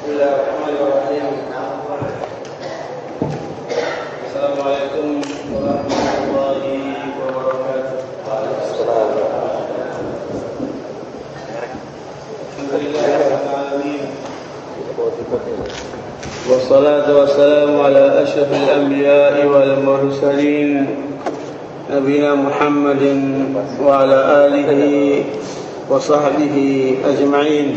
بسم الله الرحمن الرحيم السلام عليكم ورحمة الله وبركاته الحمد لله رب العالمين والصلاة والسلام على أشرف الأنبياء والمرسلين نبينا محمد وعلى آله وصحبه أجمعين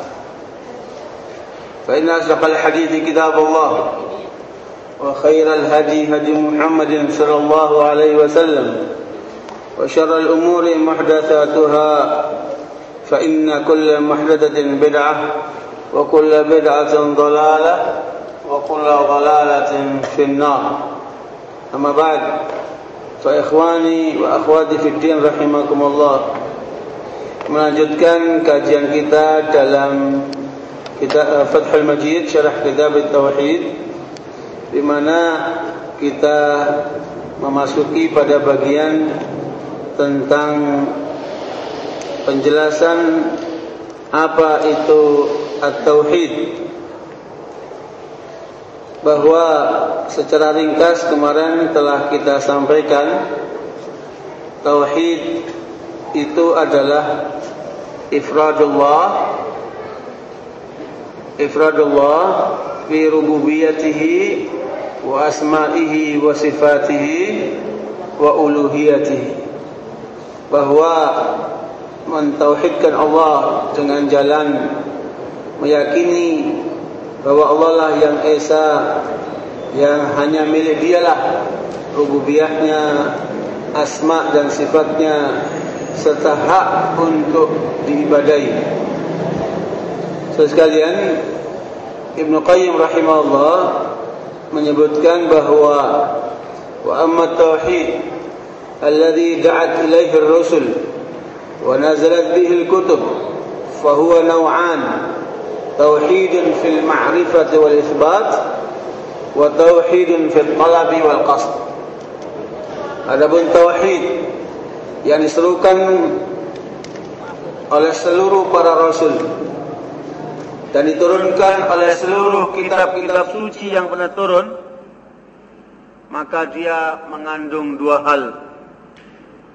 فإن أصدق الحديث كتاب الله وخير الهدي هدي محمد صلى الله عليه وسلم وشر الأمور محدثاتها فإن كل محدثة بدعة وكل بدعة ضلالة وكل ضلالة في النار. أما بعد فإخواني وأخواتي في الدين رحمكم الله melanjutkan kajian kita dalam kita Fathul Majid syarah kitab Tauhid di mana kita memasuki pada bagian tentang penjelasan apa itu at-tauhid. Bahwa secara ringkas kemarin telah kita sampaikan tauhid itu adalah ifradullah ifradullah fi rububiyatihi wa asma'ihi wa sifatihi wa uluhiyatihi. Bahwa mentauhidkan Allah dengan jalan meyakini bahwa Allah lah yang esa yang hanya milik dialah rububiyahnya asma dan sifatnya serta hak untuk diibadai Saudara sekalian, Ibnu Qayyim rahimahullah menyebutkan bahwa wa amma tauhid alladhi da'at ilaihi ar-rusul wa nazalat bihi al-kutub fa huwa naw'an tauhidun fil ma'rifati wal itsbat wa tauhidun fil talabi wal qasd. Adapun tauhid yang diserukan oleh seluruh para rasul dan diturunkan oleh seluruh kitab-kitab suci yang pernah turun maka dia mengandung dua hal.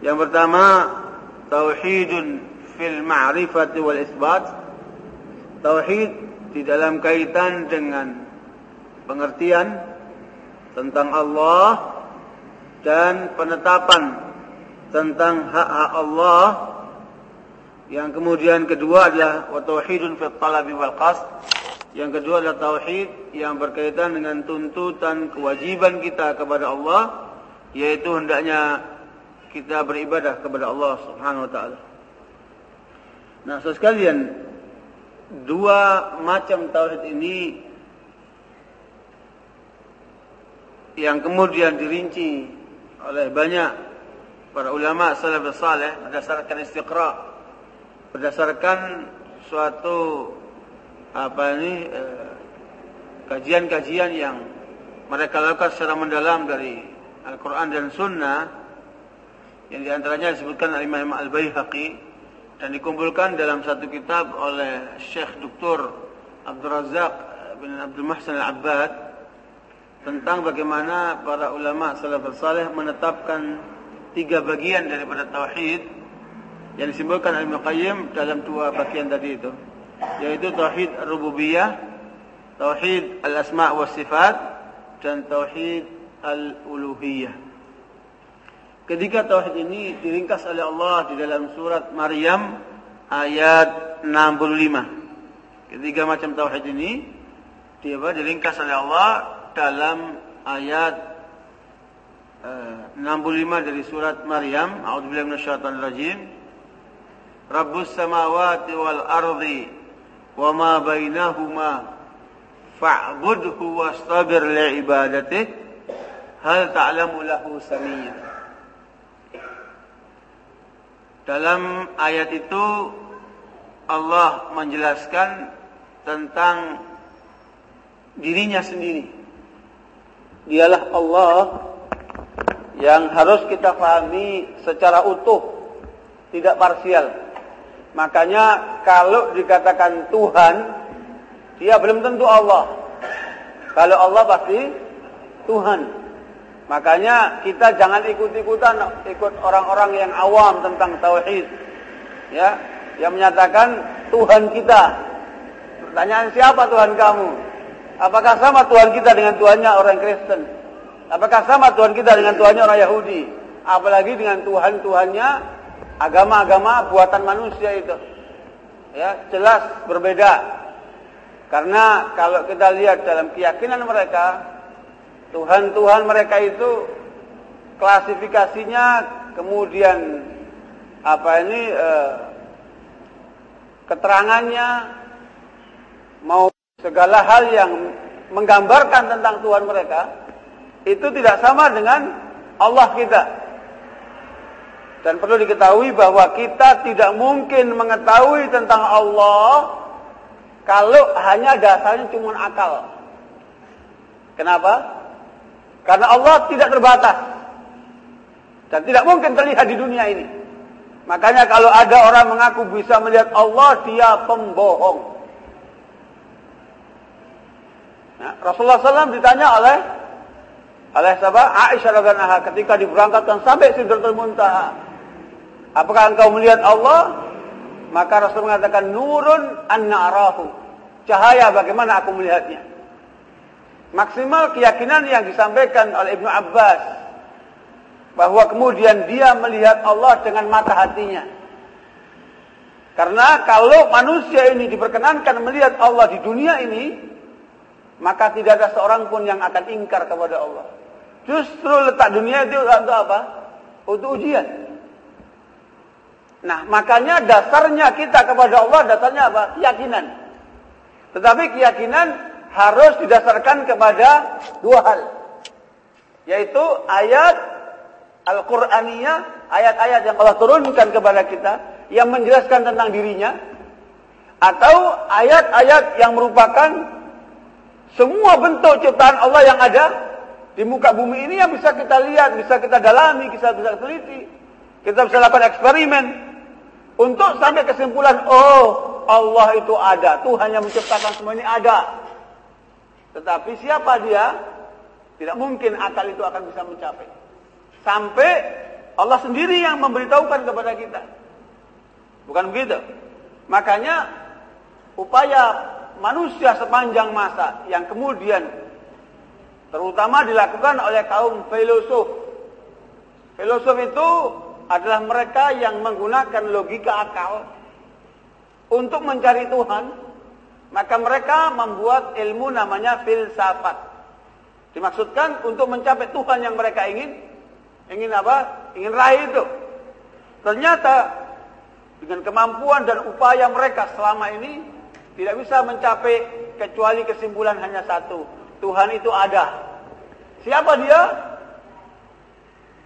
Yang pertama tauhidun fil ma'rifati wal isbat Tauhid di dalam kaitan dengan pengertian tentang Allah dan penetapan tentang hak-hak Allah. Yang kemudian kedua adalah wa tauhidun fi talabi wal qasd. Yang kedua adalah tauhid yang berkaitan dengan tuntutan kewajiban kita kepada Allah yaitu hendaknya kita beribadah kepada Allah Subhanahu wa taala. Nah, saudara sekalian, dua macam tauhid ini yang kemudian dirinci oleh banyak para ulama salaf saleh berdasarkan istiqra berdasarkan suatu apa ini kajian-kajian yang mereka lakukan secara mendalam dari Al-Quran dan Sunnah yang di antaranya disebutkan Imam Al-Baihaqi dan dikumpulkan dalam satu kitab oleh Syekh Dr. Abdul Razak bin Abdul Muhsin Al-Abbad tentang bagaimana para ulama salafus saleh menetapkan tiga bagian daripada tauhid yang disebutkan Ibnu Qayyim dalam dua bagian tadi itu yaitu tauhid rububiyah tauhid al-asma' wa sifat dan tauhid al-uluhiyah. Ketiga tauhid ini diringkas oleh Allah di dalam surat Maryam ayat 65. Ketiga macam tauhid ini dia diringkas oleh Allah dalam ayat uh, eh, 65 dari surat Maryam. A'udzubillahi minasyaitonir rajim. Rabbus samawati wal ardi wa ma bainahuma fa'budhu wastabir li'ibadatihi hal ta'lamu lahu Dalam ayat itu Allah menjelaskan tentang dirinya sendiri. Dialah Allah yang harus kita pahami secara utuh, tidak parsial. Makanya kalau dikatakan Tuhan, dia belum tentu Allah. Kalau Allah pasti Tuhan. Makanya kita jangan ikut-ikutan ikut orang-orang yang awam tentang tauhid. Ya, yang menyatakan Tuhan kita. Pertanyaan siapa Tuhan kamu? Apakah sama Tuhan kita dengan Tuhannya orang Kristen? Apakah sama Tuhan kita dengan Tuhannya orang Yahudi? Apalagi dengan Tuhan-Tuhannya agama-agama buatan manusia itu. Ya, jelas berbeda. Karena kalau kita lihat dalam keyakinan mereka, Tuhan-Tuhan mereka itu klasifikasinya kemudian apa ini eh, keterangannya mau segala hal yang menggambarkan tentang Tuhan mereka itu tidak sama dengan Allah kita. Dan perlu diketahui bahwa kita tidak mungkin mengetahui tentang Allah kalau hanya dasarnya cuma akal. Kenapa? Karena Allah tidak terbatas. Dan tidak mungkin terlihat di dunia ini. Makanya kalau ada orang mengaku bisa melihat Allah, dia pembohong. Nah, Rasulullah SAW ditanya oleh oleh sahabat Aisyah radhiyallahu ketika diberangkatkan sampai Sidratul Muntaha. Apakah engkau melihat Allah? Maka Rasul mengatakan nurun anna arahu. Cahaya bagaimana aku melihatnya. Maksimal keyakinan yang disampaikan oleh Ibnu Abbas bahwa kemudian dia melihat Allah dengan mata hatinya. Karena kalau manusia ini diperkenankan melihat Allah di dunia ini, maka tidak ada seorang pun yang akan ingkar kepada Allah. Justru letak dunia itu untuk apa? Untuk ujian. Nah, makanya dasarnya kita kepada Allah dasarnya apa? Keyakinan. Tetapi keyakinan harus didasarkan kepada dua hal. Yaitu ayat Al-Qur'aniyah, ayat-ayat yang Allah turunkan kepada kita yang menjelaskan tentang dirinya atau ayat-ayat yang merupakan semua bentuk ciptaan Allah yang ada di muka bumi ini yang bisa kita lihat, bisa kita dalami, bisa bisa teliti. Kita bisa lakukan eksperimen untuk sampai kesimpulan, oh Allah itu ada, Tuhan yang menciptakan semua ini ada. Tetapi siapa dia? Tidak mungkin akal itu akan bisa mencapai. Sampai Allah sendiri yang memberitahukan kepada kita. Bukan begitu? Makanya upaya manusia sepanjang masa yang kemudian terutama dilakukan oleh kaum filosof. Filosof itu adalah mereka yang menggunakan logika akal untuk mencari Tuhan, maka mereka membuat ilmu namanya filsafat. Dimaksudkan untuk mencapai Tuhan yang mereka ingin, ingin apa? Ingin raih itu. Ternyata dengan kemampuan dan upaya mereka selama ini tidak bisa mencapai kecuali kesimpulan hanya satu. Tuhan itu ada. Siapa dia?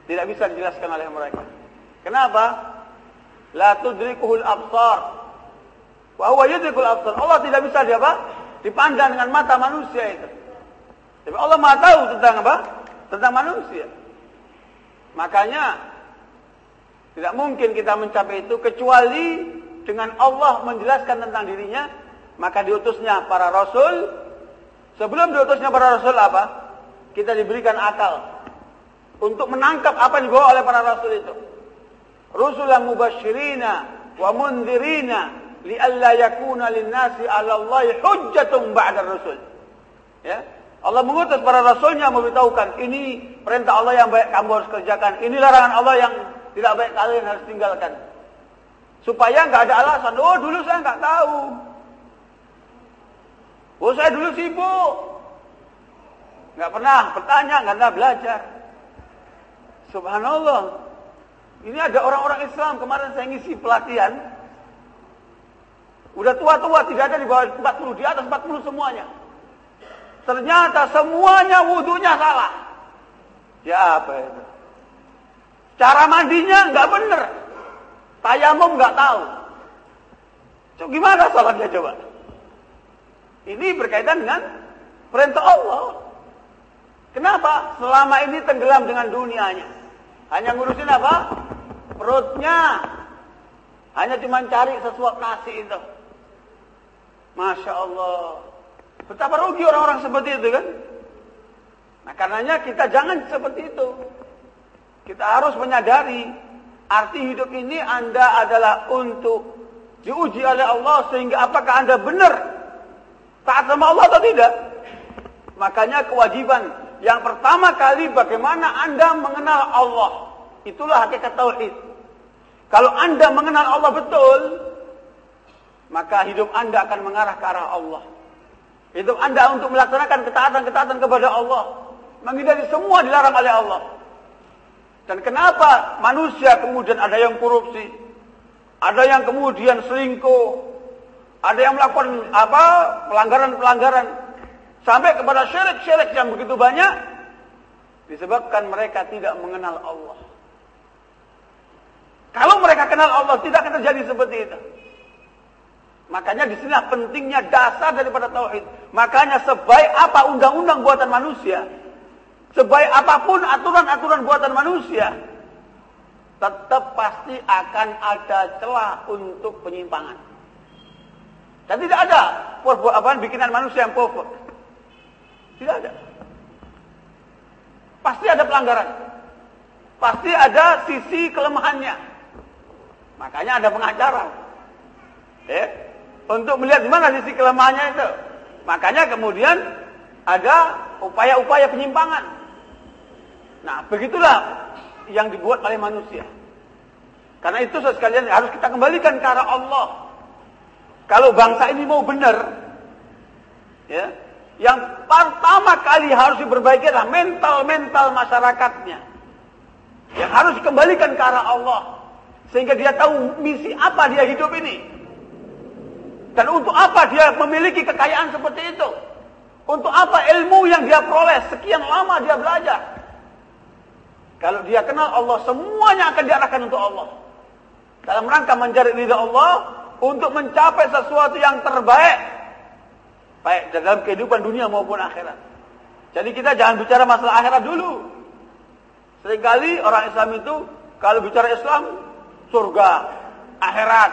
Tidak bisa dijelaskan oleh mereka. Kenapa? La tudrikuhul absar. Wa huwa yudrikul absar. Allah tidak bisa dia apa? Dipandang dengan mata manusia itu. Tapi Allah Maha tahu tentang apa? Tentang manusia. Makanya tidak mungkin kita mencapai itu kecuali dengan Allah menjelaskan tentang dirinya maka diutusnya para rasul. Sebelum diutusnya para rasul apa? Kita diberikan akal. Untuk menangkap apa yang dibawa oleh para rasul itu. Rusulan mubashirina wa mundhirina lialla yakuna linnasi 'ala Allah hujjatun ba'da rasul. Ya. Allah mengutus para rasulnya memberitahukan ini perintah Allah yang baik kamu harus kerjakan, ini larangan Allah yang tidak baik kalian harus tinggalkan. Supaya nggak ada alasan, oh dulu saya nggak tahu. Oh saya dulu sibuk. Nggak pernah bertanya, nggak pernah belajar. Subhanallah. Ini ada orang-orang Islam, kemarin saya ngisi pelatihan. Udah tua-tua, tidak ada di bawah 40, di atas 40 semuanya. Ternyata semuanya wudhunya salah. Ya apa itu? Cara mandinya nggak bener. Tayamum nggak tahu. So, gimana salahnya coba? Ini berkaitan dengan perintah Allah. Kenapa? Selama ini tenggelam dengan dunianya. Hanya ngurusin apa? Perutnya. Hanya cuma cari sesuatu kasih itu. Masya Allah. Betapa rugi orang-orang seperti itu kan? Nah karenanya kita jangan seperti itu. Kita harus menyadari arti hidup ini Anda adalah untuk diuji oleh Allah sehingga apakah Anda benar taat sama Allah atau tidak. Makanya kewajiban yang pertama kali bagaimana Anda mengenal Allah. Itulah hakikat tauhid. Kalau Anda mengenal Allah betul, maka hidup Anda akan mengarah ke arah Allah. Itu anda untuk melaksanakan ketaatan-ketaatan kepada Allah. Menghindari semua dilarang oleh Allah. Dan kenapa manusia kemudian ada yang korupsi. Ada yang kemudian selingkuh. Ada yang melakukan apa pelanggaran-pelanggaran. Sampai kepada syirik-syirik yang begitu banyak. Disebabkan mereka tidak mengenal Allah. Kalau mereka kenal Allah tidak akan terjadi seperti itu. Makanya di sini pentingnya dasar daripada tauhid. Makanya sebaik apa undang-undang buatan manusia, sebaik apa pun aturan-aturan buatan manusia, tetap pasti akan ada celah untuk penyimpangan. Dan tidak ada perbuatan bikinan manusia yang perfect. Tidak ada. Pasti ada pelanggaran. Pasti ada sisi kelemahannya. Makanya ada pengacara. Eh, untuk melihat di mana sisi kelemahannya itu. Makanya kemudian ada upaya-upaya penyimpangan. Nah, begitulah yang dibuat oleh manusia. Karena itu sekalian harus kita kembalikan ke arah Allah. Kalau bangsa ini mau benar, ya, yang pertama kali harus diperbaiki adalah mental-mental masyarakatnya. Yang harus dikembalikan ke arah Allah. Sehingga dia tahu misi apa dia hidup ini. Dan untuk apa dia memiliki kekayaan seperti itu? Untuk apa ilmu yang dia peroleh sekian lama dia belajar? Kalau dia kenal Allah, semuanya akan diarahkan untuk Allah. Dalam rangka mencari ridha Allah untuk mencapai sesuatu yang terbaik. Baik dalam kehidupan dunia maupun akhirat. Jadi kita jangan bicara masalah akhirat dulu. Seringkali orang Islam itu kalau bicara Islam, surga, akhirat,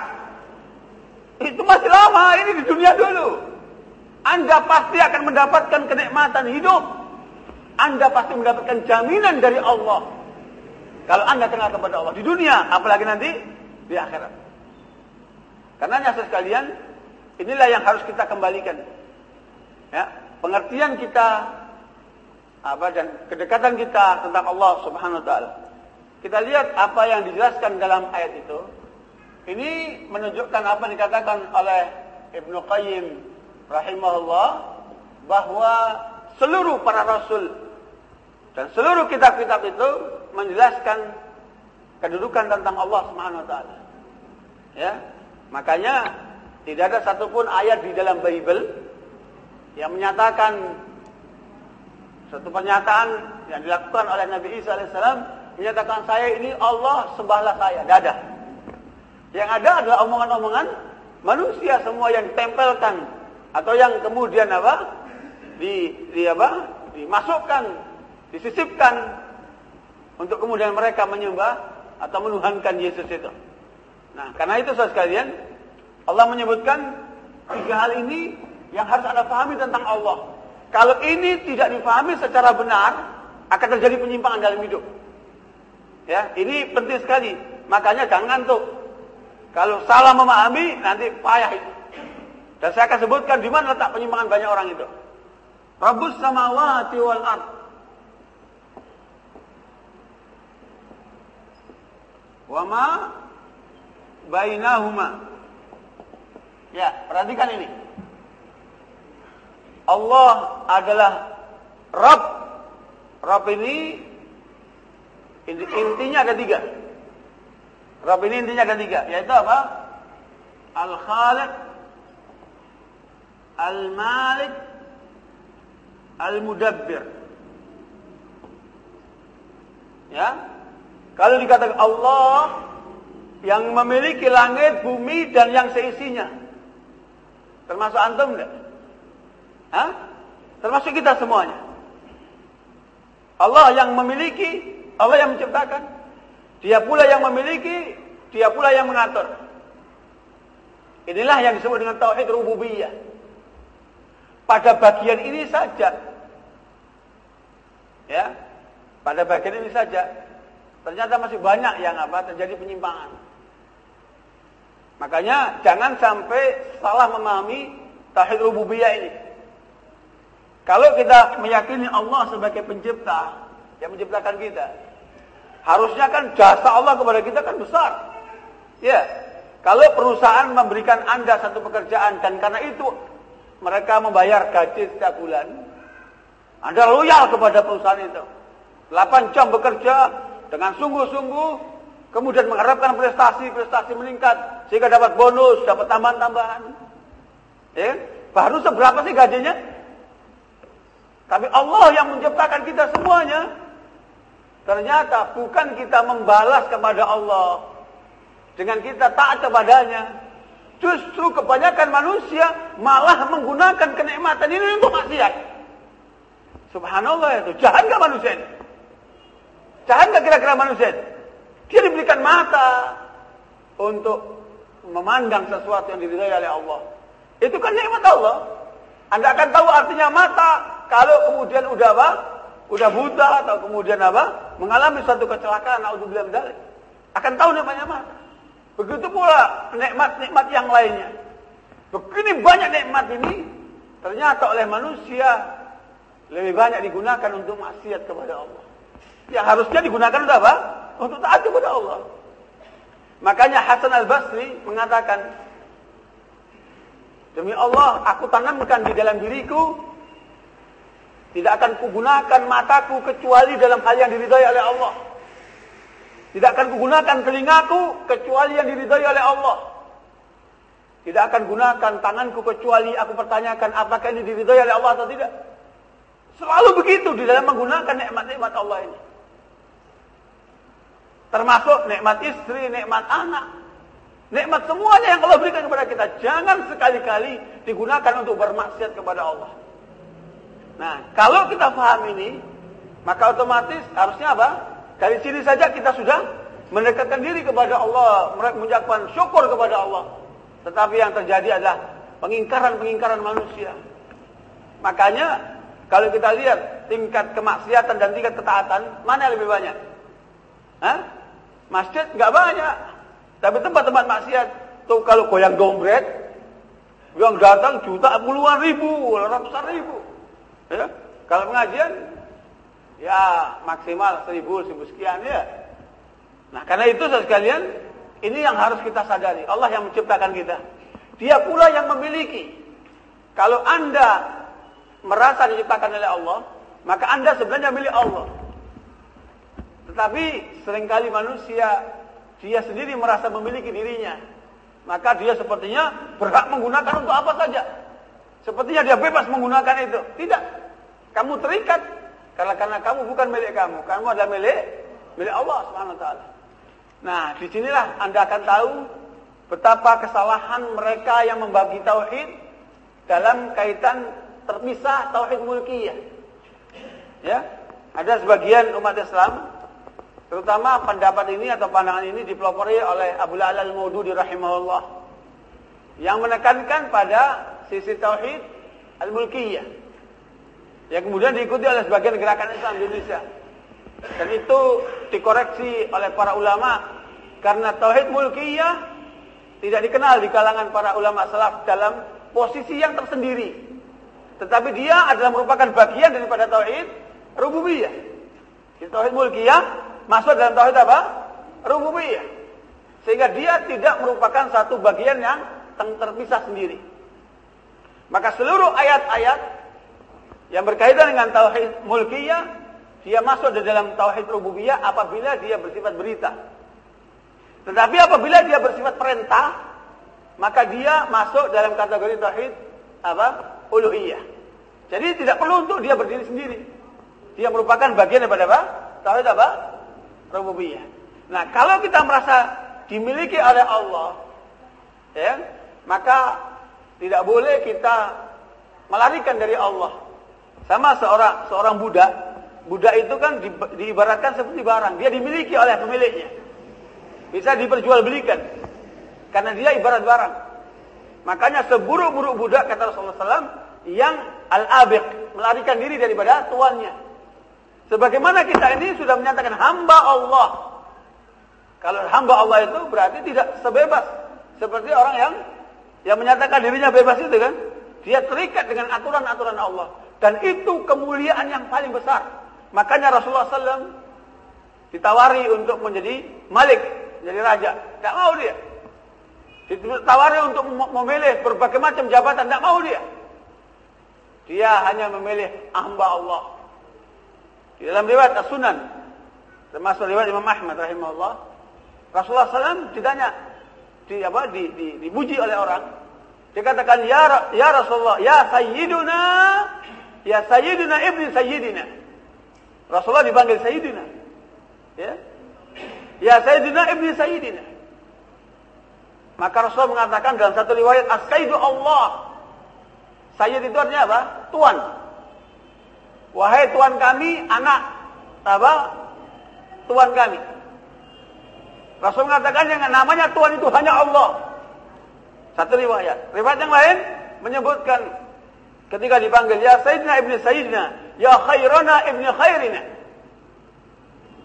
itu masih lama, ini di dunia dulu. Anda pasti akan mendapatkan kenikmatan hidup. Anda pasti mendapatkan jaminan dari Allah. Kalau Anda kenal kepada Allah di dunia, apalagi nanti di akhirat. Karena nyata sekalian, inilah yang harus kita kembalikan. Ya, pengertian kita apa dan kedekatan kita tentang Allah Subhanahu wa taala. Kita lihat apa yang dijelaskan dalam ayat itu. Ini menunjukkan apa yang dikatakan oleh Ibnu Qayyim rahimahullah bahwa seluruh para rasul dan seluruh kitab-kitab itu menjelaskan kedudukan tentang Allah Subhanahu wa taala. Ya. Makanya tidak ada satupun ayat di dalam Bible yang menyatakan satu pernyataan yang dilakukan oleh Nabi Isa alaihissalam menyatakan saya ini Allah sembahlah saya. Tidak. Yang ada adalah omongan-omongan manusia semua yang tempelkan atau yang kemudian apa? Di, di apa? dimasukkan, disisipkan untuk kemudian mereka menyembah atau menuhankan Yesus itu. Nah, karena itu saudara sekalian, Allah menyebutkan tiga hal ini yang harus Anda pahami tentang Allah. Kalau ini tidak dipahami secara benar, akan terjadi penyimpangan dalam hidup. Ya, ini penting sekali. Makanya jangan tuh kalau salah memahami, nanti payah itu. Dan saya akan sebutkan di mana letak penyimpangan banyak orang itu. Rabbus samawati wal ard. Wa ma bainahuma. Ya, perhatikan ini. Allah adalah Rabb. Rabb ini intinya ada tiga. Rabb ini intinya ada tiga. Yaitu apa? Al-Khaliq, Al-Malik, Al-Mudabbir. Ya. Kalau dikatakan Allah yang memiliki langit, bumi dan yang seisinya. Termasuk antum enggak? Hah? Termasuk kita semuanya. Allah yang memiliki, Allah yang menciptakan. Dia pula yang memiliki, dia pula yang mengatur. Inilah yang disebut dengan tauhid rububiyah. Pada bagian ini saja. Ya. Pada bagian ini saja. Ternyata masih banyak yang apa terjadi penyimpangan. Makanya jangan sampai salah memahami tauhid rububiyah ini. Kalau kita meyakini Allah sebagai pencipta yang menciptakan kita, harusnya kan jasa Allah kepada kita kan besar. Ya. Kalau perusahaan memberikan Anda satu pekerjaan dan karena itu mereka membayar gaji setiap bulan, Anda loyal kepada perusahaan itu. 8 jam bekerja dengan sungguh-sungguh, kemudian mengharapkan prestasi-prestasi meningkat sehingga dapat bonus, dapat tambahan-tambahan. Ya, baru seberapa sih gajinya? Tapi Allah yang menciptakan kita semuanya. Ternyata bukan kita membalas kepada Allah. Dengan kita taat kepadanya. Justru kebanyakan manusia malah menggunakan kenikmatan ini untuk maksiat. Subhanallah itu. Jahat gak manusia ini? Jahat gak kira-kira manusia ini? Dia diberikan mata untuk memandang sesuatu yang diridhai oleh Allah. Itu kan nikmat Allah. Anda akan tahu artinya mata kalau kemudian udah apa? Udah buta atau kemudian apa? Mengalami suatu kecelakaan, naudzubillah dzalik. Akan tahu namanya mata. Begitu pula nikmat-nikmat yang lainnya. Begini banyak nikmat ini ternyata oleh manusia lebih banyak digunakan untuk maksiat kepada Allah. Yang harusnya digunakan untuk apa? Untuk taat kepada Allah. Makanya Hasan al-Basri mengatakan, Demi Allah, aku tanamkan di dalam diriku tidak akan kugunakan mataku kecuali dalam hal yang diridhai oleh Allah. Tidak akan kugunakan telingaku kecuali yang diridhai oleh Allah. Tidak akan gunakan tanganku kecuali aku pertanyakan apakah ini diridhai oleh Allah atau tidak. Selalu begitu di dalam menggunakan nikmat-nikmat Allah ini. Termasuk nikmat istri, nikmat anak. Nikmat semuanya yang Allah berikan kepada kita. Jangan sekali-kali digunakan untuk bermaksiat kepada Allah. Nah, kalau kita paham ini, maka otomatis harusnya apa? Dari sini saja kita sudah mendekatkan diri kepada Allah, mengucapkan syukur kepada Allah. Tetapi yang terjadi adalah pengingkaran-pengingkaran manusia. Makanya kalau kita lihat tingkat kemaksiatan dan tingkat ketaatan, mana yang lebih banyak? Hah? Masjid nggak banyak. Tapi tempat-tempat maksiat, tuh kalau goyang dompet, yang datang juta puluhan ribu, ratusan ribu. Ya. Kalau pengajian ya maksimal seribu, seribu sekian ya. Nah karena itu sekalian ini yang harus kita sadari. Allah yang menciptakan kita. Dia pula yang memiliki. Kalau anda merasa diciptakan oleh Allah, maka anda sebenarnya milik Allah. Tetapi sering kali manusia dia sendiri merasa memiliki dirinya. Maka dia sepertinya berhak menggunakan untuk apa saja. Sepertinya dia bebas menggunakan itu. Tidak. Kamu terikat karena karena kamu bukan milik kamu. Kamu adalah milik milik Allah taala. Nah, di sinilah Anda akan tahu betapa kesalahan mereka yang membagi tauhid dalam kaitan terpisah tauhid mulkiyah. Ya, ada sebagian umat Islam terutama pendapat ini atau pandangan ini dipelopori oleh Abu al-Maududi rahimahullah yang menekankan pada sisi tauhid al-mulkiyah. Yang kemudian diikuti oleh sebagian gerakan Islam di Indonesia. Dan itu dikoreksi oleh para ulama karena tauhid mulkiyah tidak dikenal di kalangan para ulama salaf dalam posisi yang tersendiri. Tetapi dia adalah merupakan bagian daripada tauhid rububiyah. Di tauhid mulkiyah masuk dalam tauhid apa? Rububiyah. Sehingga dia tidak merupakan satu bagian yang terpisah sendiri. Maka seluruh ayat-ayat yang berkaitan dengan tauhid mulkiyah dia masuk di dalam tauhid rububiyah apabila dia bersifat berita. Tetapi apabila dia bersifat perintah, maka dia masuk dalam kategori tauhid apa? uluhiyah. Jadi tidak perlu untuk dia berdiri sendiri. Dia merupakan bagian daripada apa? Tauhid apa? Rububiyah. Nah, kalau kita merasa dimiliki oleh Allah, ya, maka tidak boleh kita melarikan dari Allah. Sama seorang seorang budak, budak itu kan di, diibaratkan seperti barang, dia dimiliki oleh pemiliknya. Bisa diperjualbelikan. Karena dia ibarat barang. Makanya seburuk-buruk budak kata Rasulullah SAW yang al-abiq, melarikan diri daripada tuannya. Sebagaimana kita ini sudah menyatakan hamba Allah. Kalau hamba Allah itu berarti tidak sebebas seperti orang yang yang menyatakan dirinya bebas itu kan, dia terikat dengan aturan-aturan Allah. Dan itu kemuliaan yang paling besar. Makanya Rasulullah SAW ditawari untuk menjadi malik, jadi raja. Tidak mau dia. Ditawari untuk memilih berbagai macam jabatan, tidak mau dia. Dia hanya memilih hamba Allah. Di dalam riwayat As-Sunan, termasuk riwayat Imam Ahmad rahimahullah, Rasulullah SAW ditanya, di apa di, di, oleh orang dia katakan ya ya Rasulullah ya sayyiduna ya sayyiduna ibni sayyidina. Rasulullah dipanggil sayyidina. Ya. Ya sayyidina ibni sayyidina. Maka Rasulullah mengatakan dalam satu riwayat as-sayyidu Allah. Sayyid itu artinya apa? Tuan. Wahai tuan kami anak apa? Tuan kami. Rasul mengatakan yang namanya Tuhan itu hanya Allah. Satu riwayat. Riwayat yang lain menyebutkan ketika dipanggil ya Sayyidina Ibn Sayyidina, ya khairana Ibn Khairina.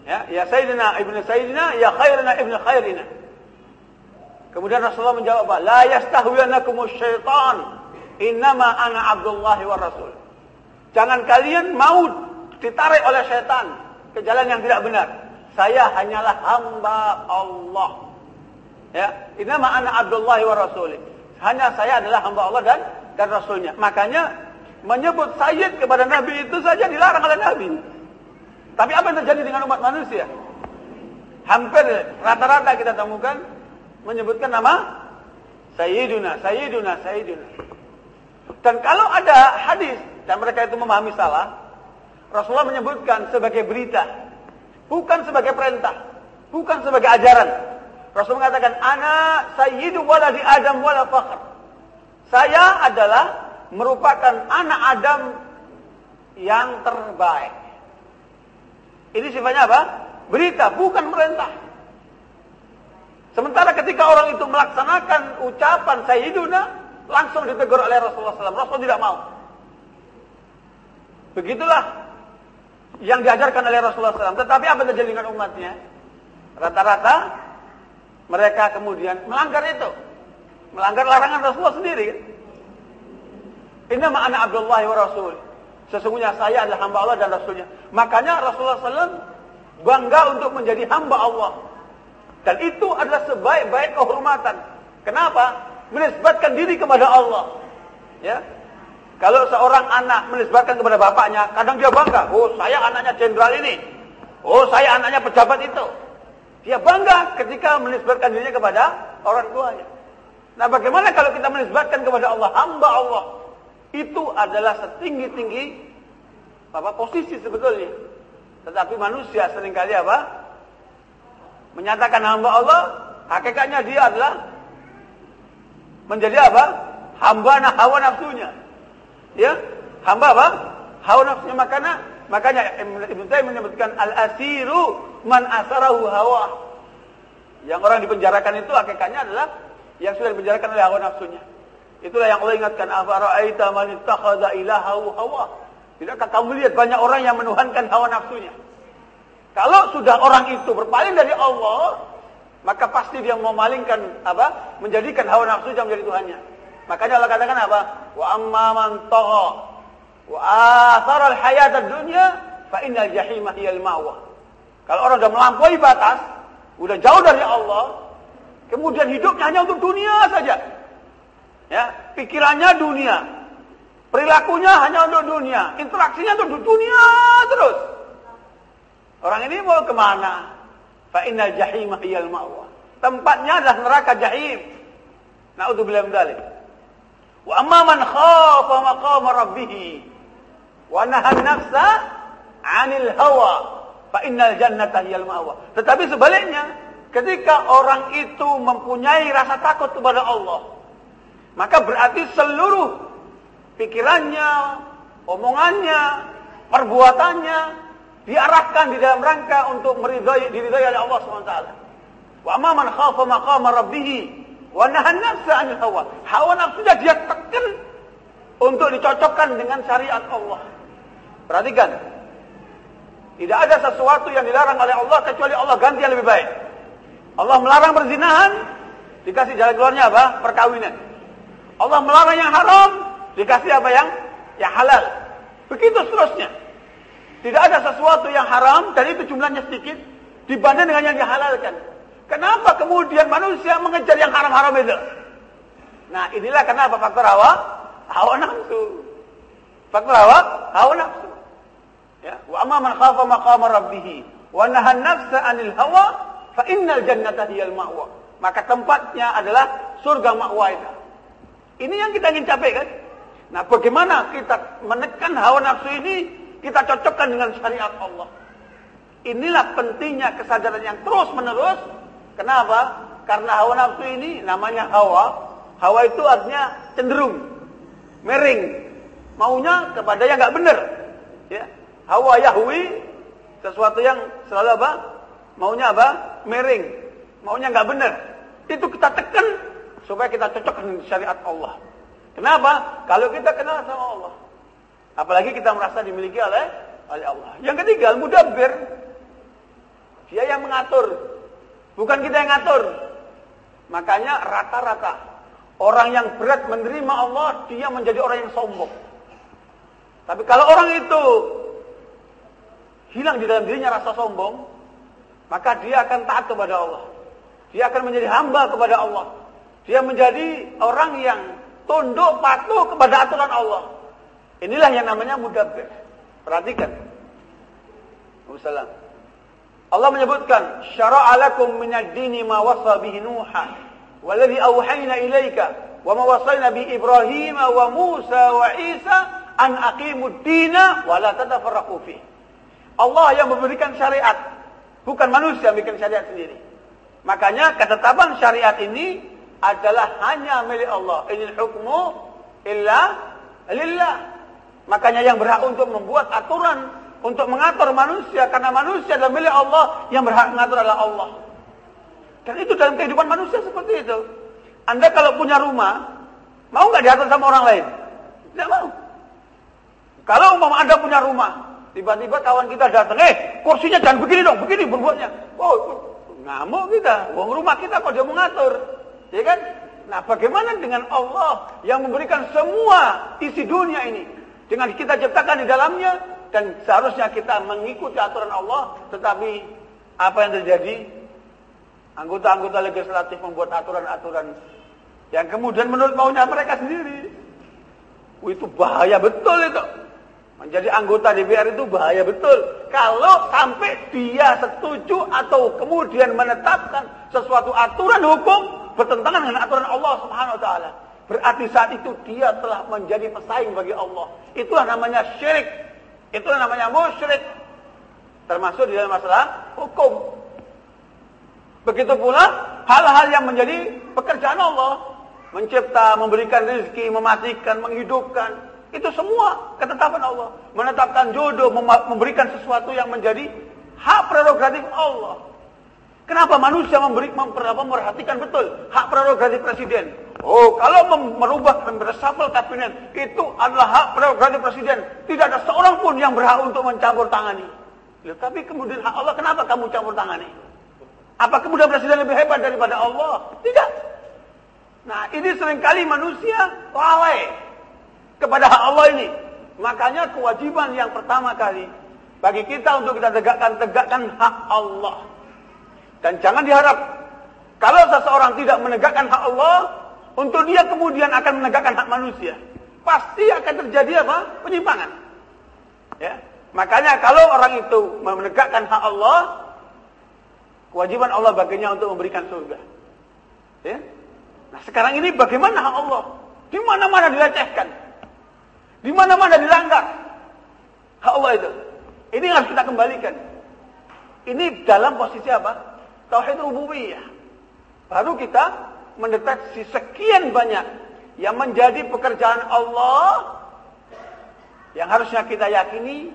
Ya, ya Sayyidina Ibn Sayyidina, ya khairana Ibn Khairina. Kemudian Rasulullah menjawab, "La yastahwiyanakumus syaitan, innama ana Abdullah wa Rasul." Jangan kalian mau ditarik oleh setan ke jalan yang tidak benar. Saya hanyalah hamba Allah. Ya, ini nama anak Abdullah wa Rasulih. Hanya saya adalah hamba Allah dan dan Rasulnya. Makanya menyebut Sayyid kepada Nabi itu saja dilarang oleh Nabi. Tapi apa yang terjadi dengan umat manusia? Hampir rata-rata kita temukan menyebutkan nama Sayyiduna, Sayyiduna, Sayyiduna. Dan kalau ada hadis dan mereka itu memahami salah, Rasulullah menyebutkan sebagai berita Bukan sebagai perintah. Bukan sebagai ajaran. Rasul mengatakan, Ana sayyidu waladi Adam wala fakhr. Saya adalah merupakan anak Adam yang terbaik. Ini sifatnya apa? Berita, bukan perintah. Sementara ketika orang itu melaksanakan ucapan Sayyiduna, langsung ditegur oleh Rasulullah SAW. Rasul tidak mau. Begitulah yang diajarkan oleh Rasulullah SAW. Tetapi apa terjadi dengan umatnya? Rata-rata mereka kemudian melanggar itu. Melanggar larangan Rasulullah sendiri. Ini makna Abdullah wa Rasul. Sesungguhnya saya adalah hamba Allah dan Rasulnya. Makanya Rasulullah SAW bangga untuk menjadi hamba Allah. Dan itu adalah sebaik-baik kehormatan. Kenapa? Menisbatkan diri kepada Allah. Ya, kalau seorang anak menisbatkan kepada bapaknya, kadang dia bangga. Oh, saya anaknya jenderal ini. Oh, saya anaknya pejabat itu. Dia bangga ketika menisbatkan dirinya kepada orang tuanya. Nah, bagaimana kalau kita menisbatkan kepada Allah, hamba Allah? Itu adalah setinggi-tinggi apa posisi sebetulnya. Tetapi manusia sering kali apa? Menyatakan hamba Allah, hakikatnya dia adalah menjadi apa? Hamba hawa nafsunya ya hamba apa hawa nafsunya makanya makanya Ibnu Taimiyah menyebutkan al-asiru man asarahu hawa. Yang orang dipenjarakan itu hakikatnya adalah yang sudah dipenjarakan oleh hawa nafsunya. Itulah yang Allah ingatkan afara'aita man ittakhadha ilahahu hawa? Tidakkah kamu lihat banyak orang yang menuhankan hawa nafsunya? Kalau sudah orang itu berpaling dari Allah maka pasti dia mau malingkan apa menjadikan hawa nafsu menjadi tuhannya. Makanya Allah katakan apa? Wa amma man tagha Wa athara al-hayat ad-dunya fa innal jahima hiyal ma'wa. Kalau orang sudah melampaui batas, sudah jauh dari Allah, kemudian hidupnya hanya untuk dunia saja. Ya, pikirannya dunia. Perilakunya hanya untuk dunia, interaksinya untuk dunia terus. Orang ini mau ke mana? Fa innal jahima hiyal ma'wa. Tempatnya adalah neraka jahim. Na'udzubillah min. Wa amma man khafa maqama rabbih wa nahan nafsa 'anil hawa fa innal jannata hiyal ma'wa. Tetapi sebaliknya, ketika orang itu mempunyai rasa takut kepada Allah, maka berarti seluruh pikirannya, omongannya, perbuatannya diarahkan di dalam rangka untuk meridai diridai oleh Allah SWT. Wa amma man khafa maqama rabbih wa nahan nafsa 'anil hawa. Hawa nafsunya dia tekan untuk dicocokkan dengan syariat Allah. Perhatikan, tidak ada sesuatu yang dilarang oleh Allah kecuali Allah ganti yang lebih baik. Allah melarang berzinahan, dikasih jalan keluarnya apa? Perkawinan. Allah melarang yang haram, dikasih apa yang yang halal. Begitu seterusnya. Tidak ada sesuatu yang haram dan itu jumlahnya sedikit dibanding dengan yang dihalalkan. Kenapa kemudian manusia mengejar yang haram-haram itu? Nah, inilah kenapa faktor hawa, hawa nafsu. Faktor hawa, hawa nafsu. Ya, wa amma man khafa maqama rabbih wa nafsa 'anil hawa fa innal jannata hiyal ma'wa. Maka tempatnya adalah surga ma'wa itu. Ini yang kita ingin capai kan? Nah, bagaimana kita menekan hawa nafsu ini kita cocokkan dengan syariat Allah. Inilah pentingnya kesadaran yang terus-menerus. Kenapa? Karena hawa nafsu ini namanya hawa. Hawa itu artinya cenderung, mering, maunya kepada yang nggak benar. Ya, hawa yahwi sesuatu yang selalu apa? Maunya apa? Miring. Maunya nggak benar. Itu kita tekan supaya kita cocok dengan syariat Allah. Kenapa? Kalau kita kenal sama Allah. Apalagi kita merasa dimiliki oleh oleh Allah. Yang ketiga, mudabbir. Dia yang mengatur. Bukan kita yang ngatur. Makanya rata-rata orang yang berat menerima Allah, dia menjadi orang yang sombong. Tapi kalau orang itu hilang di dalam dirinya rasa sombong, maka dia akan taat kepada Allah. Dia akan menjadi hamba kepada Allah. Dia menjadi orang yang tunduk patuh kepada aturan Allah. Inilah yang namanya mudabbir. Perhatikan. Wassalam. Allah menyebutkan, "Syara'a lakum minad dini ma wasa bihi Nuha, waladhi awhayna ilaika, wa ma wasayna bi Ibrahim wa Musa wa Isa an aqimud dina wa la tatafarraqu fihi." Allah yang memberikan syariat, bukan manusia yang bikin syariat sendiri. Makanya ketetapan syariat ini adalah hanya milik Allah. Inil hukmu illa lillah. Makanya yang berhak untuk membuat aturan, untuk mengatur manusia, karena manusia adalah milik Allah, yang berhak mengatur adalah Allah. Dan itu dalam kehidupan manusia seperti itu. Anda kalau punya rumah, mau nggak diatur sama orang lain? Tidak mau. Kalau umpama Anda punya rumah, Tiba-tiba kawan kita datang, eh kursinya jangan begini dong, begini berbuatnya. Oh, ngamuk kita. Uang rumah kita kok dia mengatur. Ya kan? Nah bagaimana dengan Allah yang memberikan semua isi dunia ini. Dengan kita ciptakan di dalamnya. Dan seharusnya kita mengikuti aturan Allah. Tetapi apa yang terjadi? Anggota-anggota legislatif membuat aturan-aturan. Yang kemudian menurut maunya mereka sendiri. Itu bahaya betul itu. Menjadi anggota DPR itu bahaya betul. Kalau sampai dia setuju atau kemudian menetapkan sesuatu aturan hukum bertentangan dengan aturan Allah Subhanahu wa taala. Berarti saat itu dia telah menjadi pesaing bagi Allah. Itulah namanya syirik. Itulah namanya musyrik. Termasuk di dalam masalah hukum. Begitu pula hal-hal yang menjadi pekerjaan Allah. Mencipta, memberikan rezeki, mematikan, menghidupkan. Itu semua ketetapan Allah. Menetapkan jodoh, memberikan sesuatu yang menjadi hak prerogatif Allah. Kenapa manusia memberi, memperhatikan betul hak prerogatif presiden? Oh, kalau merubah reshuffle kabinet itu adalah hak prerogatif presiden. Tidak ada seorang pun yang berhak untuk mencampur tangani. Loh, tapi kemudian hak Allah kenapa kamu campur tangani? Apa kemudian presiden lebih hebat daripada Allah? Tidak. Nah, ini sering kali manusia lalai kepada hak Allah ini. Makanya kewajiban yang pertama kali bagi kita untuk kita tegakkan tegakkan hak Allah. Dan jangan diharap kalau seseorang tidak menegakkan hak Allah, untuk dia kemudian akan menegakkan hak manusia. Pasti akan terjadi apa? Penyimpangan. Ya. Makanya kalau orang itu menegakkan hak Allah, kewajiban Allah baginya untuk memberikan surga. Ya. Nah sekarang ini bagaimana hak Allah? Di mana-mana dilecehkan. Di mana-mana dilanggar. Hak Allah itu. Ini harus kita kembalikan. Ini dalam posisi apa? Tauhid rububiyah. Baru kita mendeteksi sekian banyak yang menjadi pekerjaan Allah yang harusnya kita yakini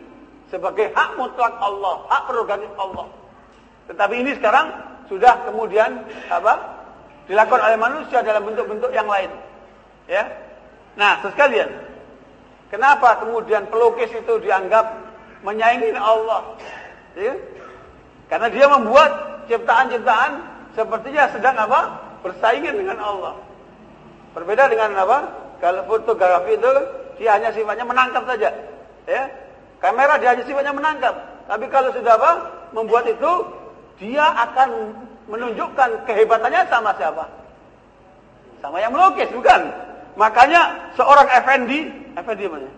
sebagai hak mutlak Allah, hak prerogatif Allah. Tetapi ini sekarang sudah kemudian apa? dilakukan oleh manusia dalam bentuk-bentuk yang lain. Ya. Nah, sekalian, kenapa kemudian pelukis itu dianggap menyaingi Allah? Ya? Karena dia membuat ciptaan-ciptaan sepertinya sedang apa? Bersaing dengan Allah. Berbeda dengan apa? Kalau fotografi itu dia hanya sifatnya menangkap saja. Ya. Kamera dia hanya sifatnya menangkap. Tapi kalau sudah apa? Membuat itu dia akan menunjukkan kehebatannya sama siapa? Sama yang melukis, bukan? Makanya seorang Effendi, Effendi mana?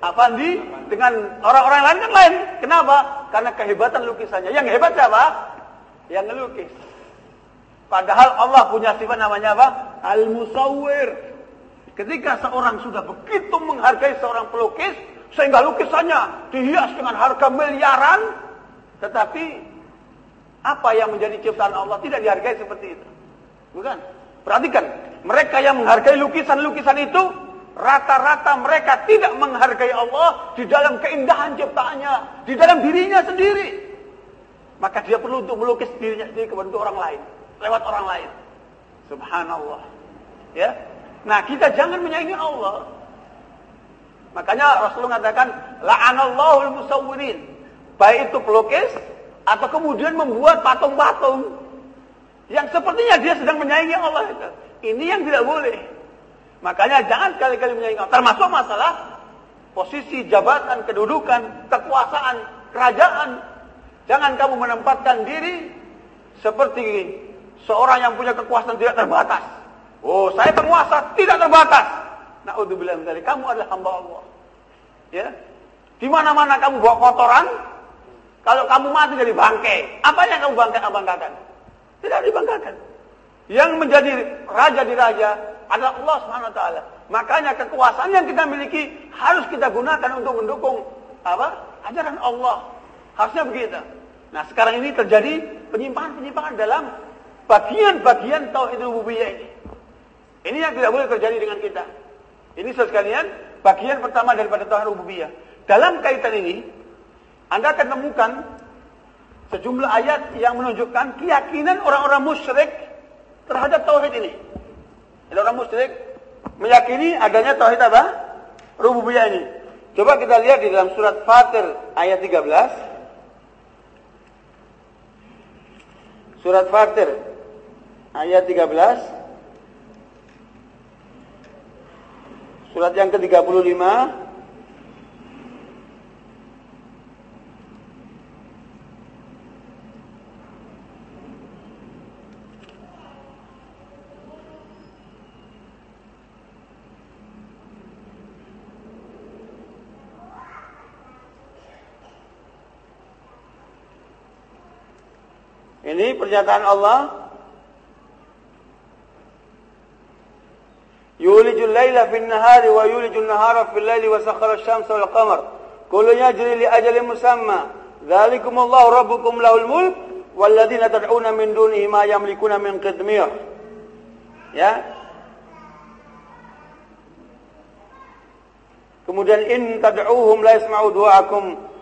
Afandi dengan orang-orang lain kan lain. Kenapa? Karena kehebatan lukisannya. Yang hebat siapa? Yang ngelukis. Padahal Allah punya sifat namanya apa? Al-Musawwir. Ketika seorang sudah begitu menghargai seorang pelukis, sehingga lukisannya dihias dengan harga miliaran, tetapi apa yang menjadi ciptaan Allah tidak dihargai seperti itu. Bukan? Perhatikan, mereka yang menghargai lukisan-lukisan itu rata-rata mereka tidak menghargai Allah di dalam keindahan ciptaannya, di dalam dirinya sendiri. Maka dia perlu untuk melukis dirinya sendiri kepada orang lain, lewat orang lain. Subhanallah. Ya. Nah, kita jangan menyaingi Allah. Makanya Rasulullah mengatakan la'anallahu musawwirin. Baik itu pelukis atau kemudian membuat patung-patung yang sepertinya dia sedang menyaingi Allah. Ini yang tidak boleh. Makanya jangan sekali-kali menyaingi Allah. Termasuk masalah posisi jabatan, kedudukan, kekuasaan, kerajaan. Jangan kamu menempatkan diri seperti seorang yang punya kekuasaan tidak terbatas. Oh, saya penguasa tidak terbatas. Nah, bilang dari kamu adalah hamba Allah. Ya. Di mana-mana kamu bawa kotoran, kalau kamu mati jadi bangkai, apa yang kamu bangkai banggakan? Tidak dibanggakan. Yang menjadi raja di raja adalah Allah taala. Makanya kekuasaan yang kita miliki harus kita gunakan untuk mendukung apa? ajaran Allah. Harusnya begitu. Nah, sekarang ini terjadi penyimpangan-penyimpangan dalam bagian-bagian tauhid rububiyah ini. Ini yang tidak boleh terjadi dengan kita. Ini sekalian bagian pertama daripada tauhid rububiyah. Dalam kaitan ini, anda akan temukan sejumlah ayat yang menunjukkan keyakinan orang-orang musyrik terhadap tauhid ini. Jadi orang musyrik meyakini adanya tauhid apa? Rububiyah ini. Coba kita lihat di dalam surat Fatir ayat 13. Surat Fatir ayat 13. Surat yang ke-35 Ini pernyataan Allah. Yulijul laila fin nahari wa yulijul nahara fil laili wa sakhara asy-syamsa wal qamar. Kullu yajri li ajalin musamma. Dzalikum Allah rabbukum lahul mulk wal ladzina tad'una min dunihi ma yamlikuna min qitmir. Ya. Kemudian in tad'uuhum la yasma'u du'aakum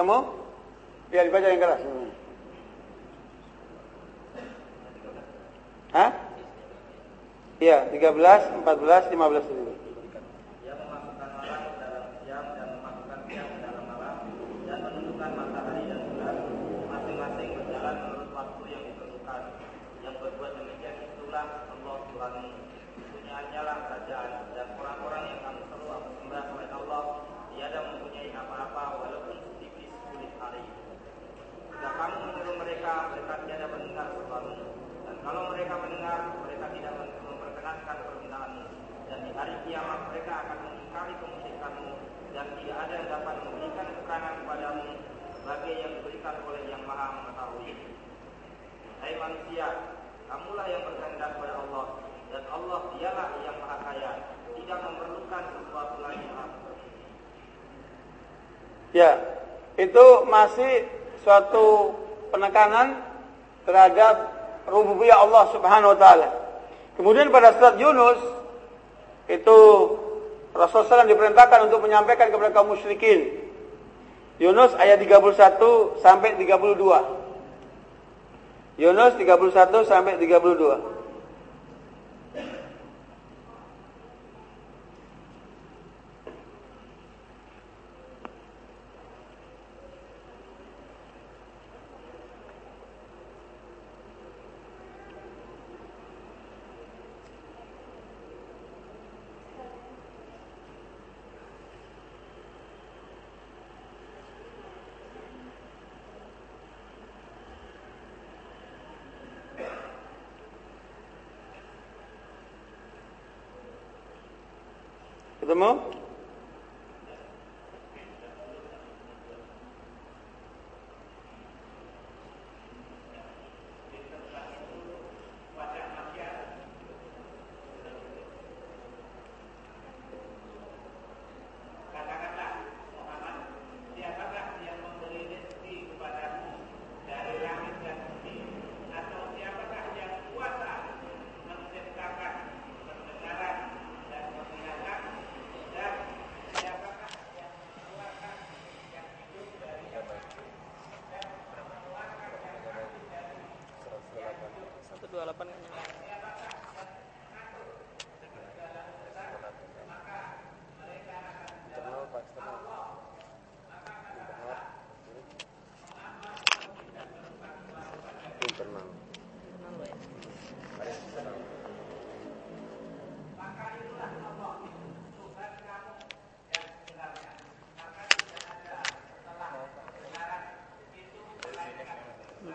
Ketemu? Ya dibaca yang keras. Hah? Iya, 13, 14, 15 dulu. Ya, itu masih suatu penekanan terhadap rububiyah Allah Subhanahu wa taala. Kemudian pada surat Yunus itu Rasulullah SAW diperintahkan untuk menyampaikan kepada kaum musyrikin. Yunus ayat 31 sampai 32. Yunus 31 sampai 32.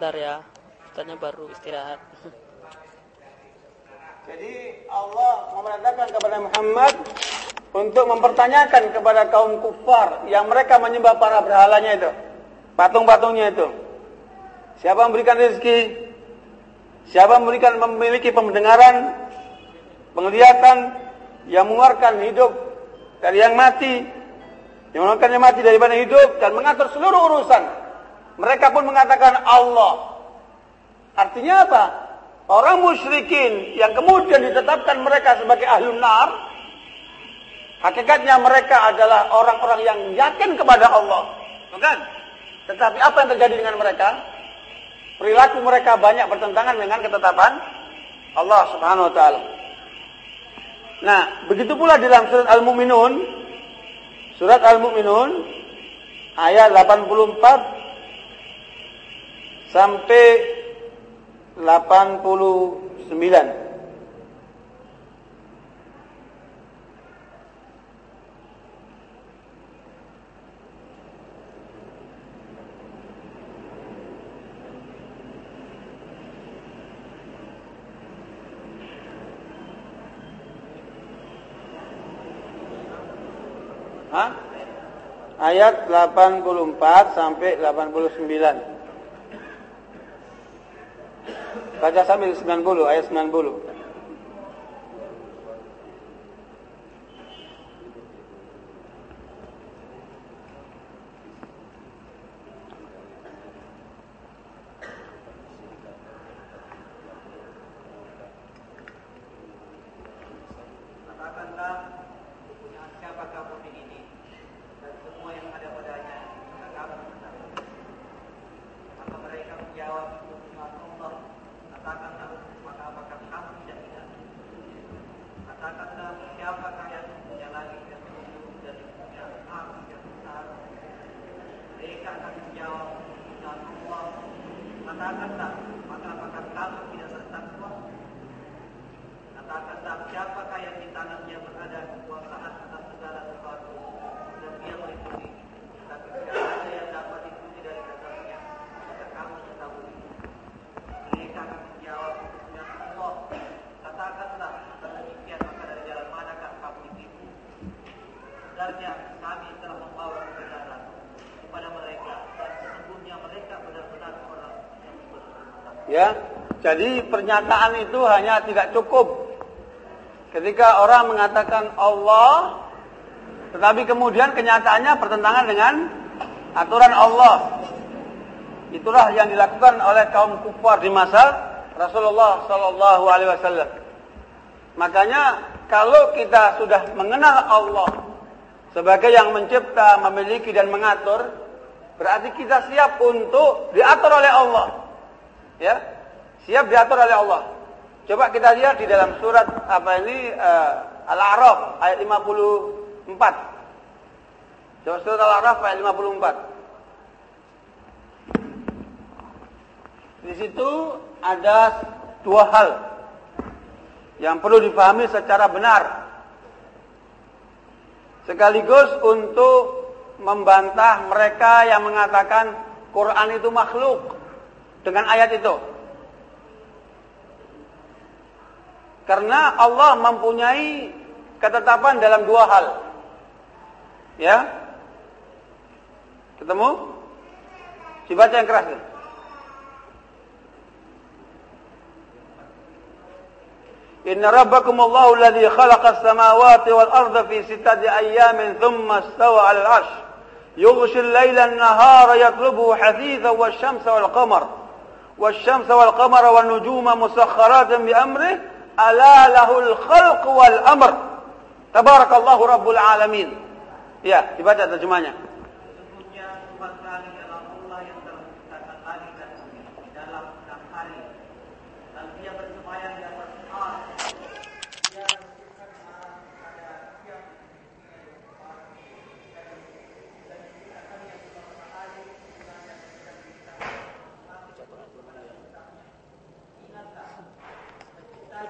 Bentar ya, tanya baru istirahat. Jadi Allah memerintahkan kepada Muhammad untuk mempertanyakan kepada kaum kufar yang mereka menyembah para berhalanya itu, patung-patungnya itu. Siapa memberikan rezeki? Siapa memberikan memiliki pendengaran, penglihatan, yang mengeluarkan hidup dari yang mati, yang mengeluarkan yang mati daripada hidup dan mengatur seluruh urusan mereka pun mengatakan Allah. Artinya apa? Orang musyrikin yang kemudian ditetapkan mereka sebagai ahlu nar, hakikatnya mereka adalah orang-orang yang yakin kepada Allah. Bukan? Tetapi apa yang terjadi dengan mereka? Perilaku mereka banyak bertentangan dengan ketetapan Allah Subhanahu wa taala. Nah, begitu pula di dalam surat Al-Mu'minun, surat Al-Mu'minun ayat 84 sampai 89. Hah? Ayat 84 sampai 89. Baca sambil 90, ayat 90. Jadi pernyataan itu hanya tidak cukup. Ketika orang mengatakan Allah, tetapi kemudian kenyataannya bertentangan dengan aturan Allah. Itulah yang dilakukan oleh kaum kufar di masa Rasulullah Sallallahu Alaihi Wasallam. Makanya kalau kita sudah mengenal Allah sebagai yang mencipta, memiliki dan mengatur, berarti kita siap untuk diatur oleh Allah ya siap diatur oleh Allah. Coba kita lihat di dalam surat apa ini uh, Al-A'raf ayat 54. Coba surat Al-A'raf ayat 54. Di situ ada dua hal yang perlu dipahami secara benar. Sekaligus untuk membantah mereka yang mengatakan Quran itu makhluk dengan ayat itu. Karena Allah mempunyai ketetapan dalam dua hal. Ya. Ketemu? Dibaca yang keras. Inna rabbakum Allahu alladhi khalaqa as-samawati wal arda fi sittati ayyamin thumma istawa 'ala al-'arsh. Yughshi al-layla an-nahara yatlubuhu hasithan wash-shamsa wal-qamara والشمس والقمر والنجوم مسخرات بأمره ألا له الخلق والأمر. تبارك الله رب العالمين. يا إبادة ترجمانya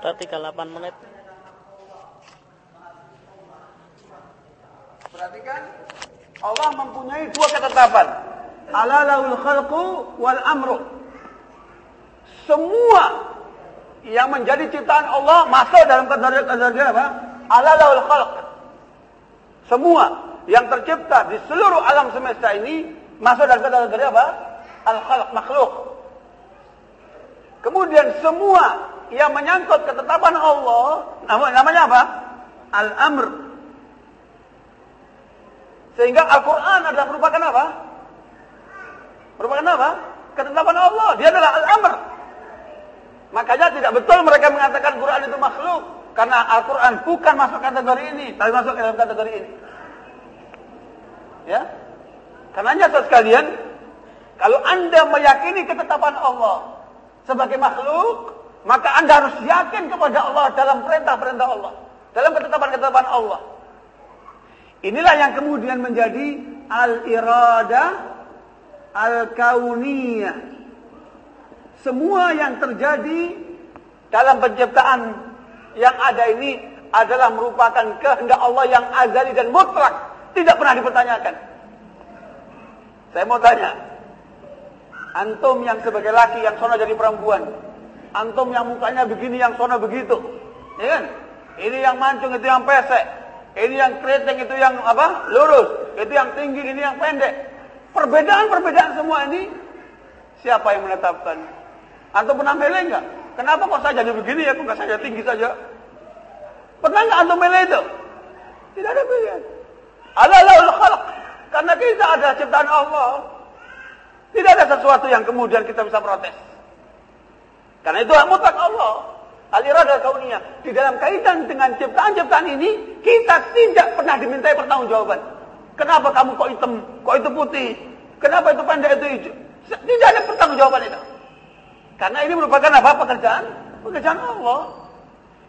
Kita 38 menit. Perhatikan, Allah mempunyai dua ketetapan. Alalahul khalqu wal amru. Semua yang menjadi ciptaan Allah masuk dalam kategori apa? Alalahul khalq. Semua yang tercipta di seluruh alam semesta ini masuk dalam kategori apa? Al-khalq, makhluk. Kemudian semua yang menyangkut ketetapan Allah namanya apa? Al-amr. Sehingga Al-Quran adalah merupakan apa? Merupakan apa? Ketetapan Allah. Dia adalah Al-amr. Makanya tidak betul mereka mengatakan Quran itu makhluk. Karena Al-Quran bukan masuk kategori ini. Tapi masuk dalam kategori ini. Ya. Karenanya sekalian. Kalau anda meyakini ketetapan Allah sebagai makhluk, maka anda harus yakin kepada Allah dalam perintah-perintah Allah. Dalam ketetapan-ketetapan Allah. Inilah yang kemudian menjadi al-irada al-kauniyah. Semua yang terjadi dalam penciptaan yang ada ini adalah merupakan kehendak Allah yang azali dan mutlak. Tidak pernah dipertanyakan. Saya mau tanya. Antum yang sebagai laki yang sono jadi perempuan Antum yang mukanya begini, yang sona begitu. Ya kan? Ini yang mancung, itu yang pesek. Ini yang keriting, itu yang apa? Lurus. Itu yang tinggi, ini yang pendek. Perbedaan-perbedaan semua ini, siapa yang menetapkan? Antum pernah milih enggak? Kenapa kok saya jadi begini ya? Kok nggak saja tinggi saja? Pernah enggak antum milih itu? Tidak ada pilihan. Allahul khalq. Karena kita adalah ciptaan Allah. Tidak ada sesuatu yang kemudian kita bisa protes. Karena itu hak mutlak Allah. Al-irada kauniyah. Di dalam kaitan dengan ciptaan-ciptaan ini, kita tidak pernah dimintai pertanggungjawaban. Kenapa kamu kok hitam, kok itu putih? Kenapa itu pendek, itu hijau? Tidak ada pertanggungjawaban itu. Karena ini merupakan apa pekerjaan? Pekerjaan Allah.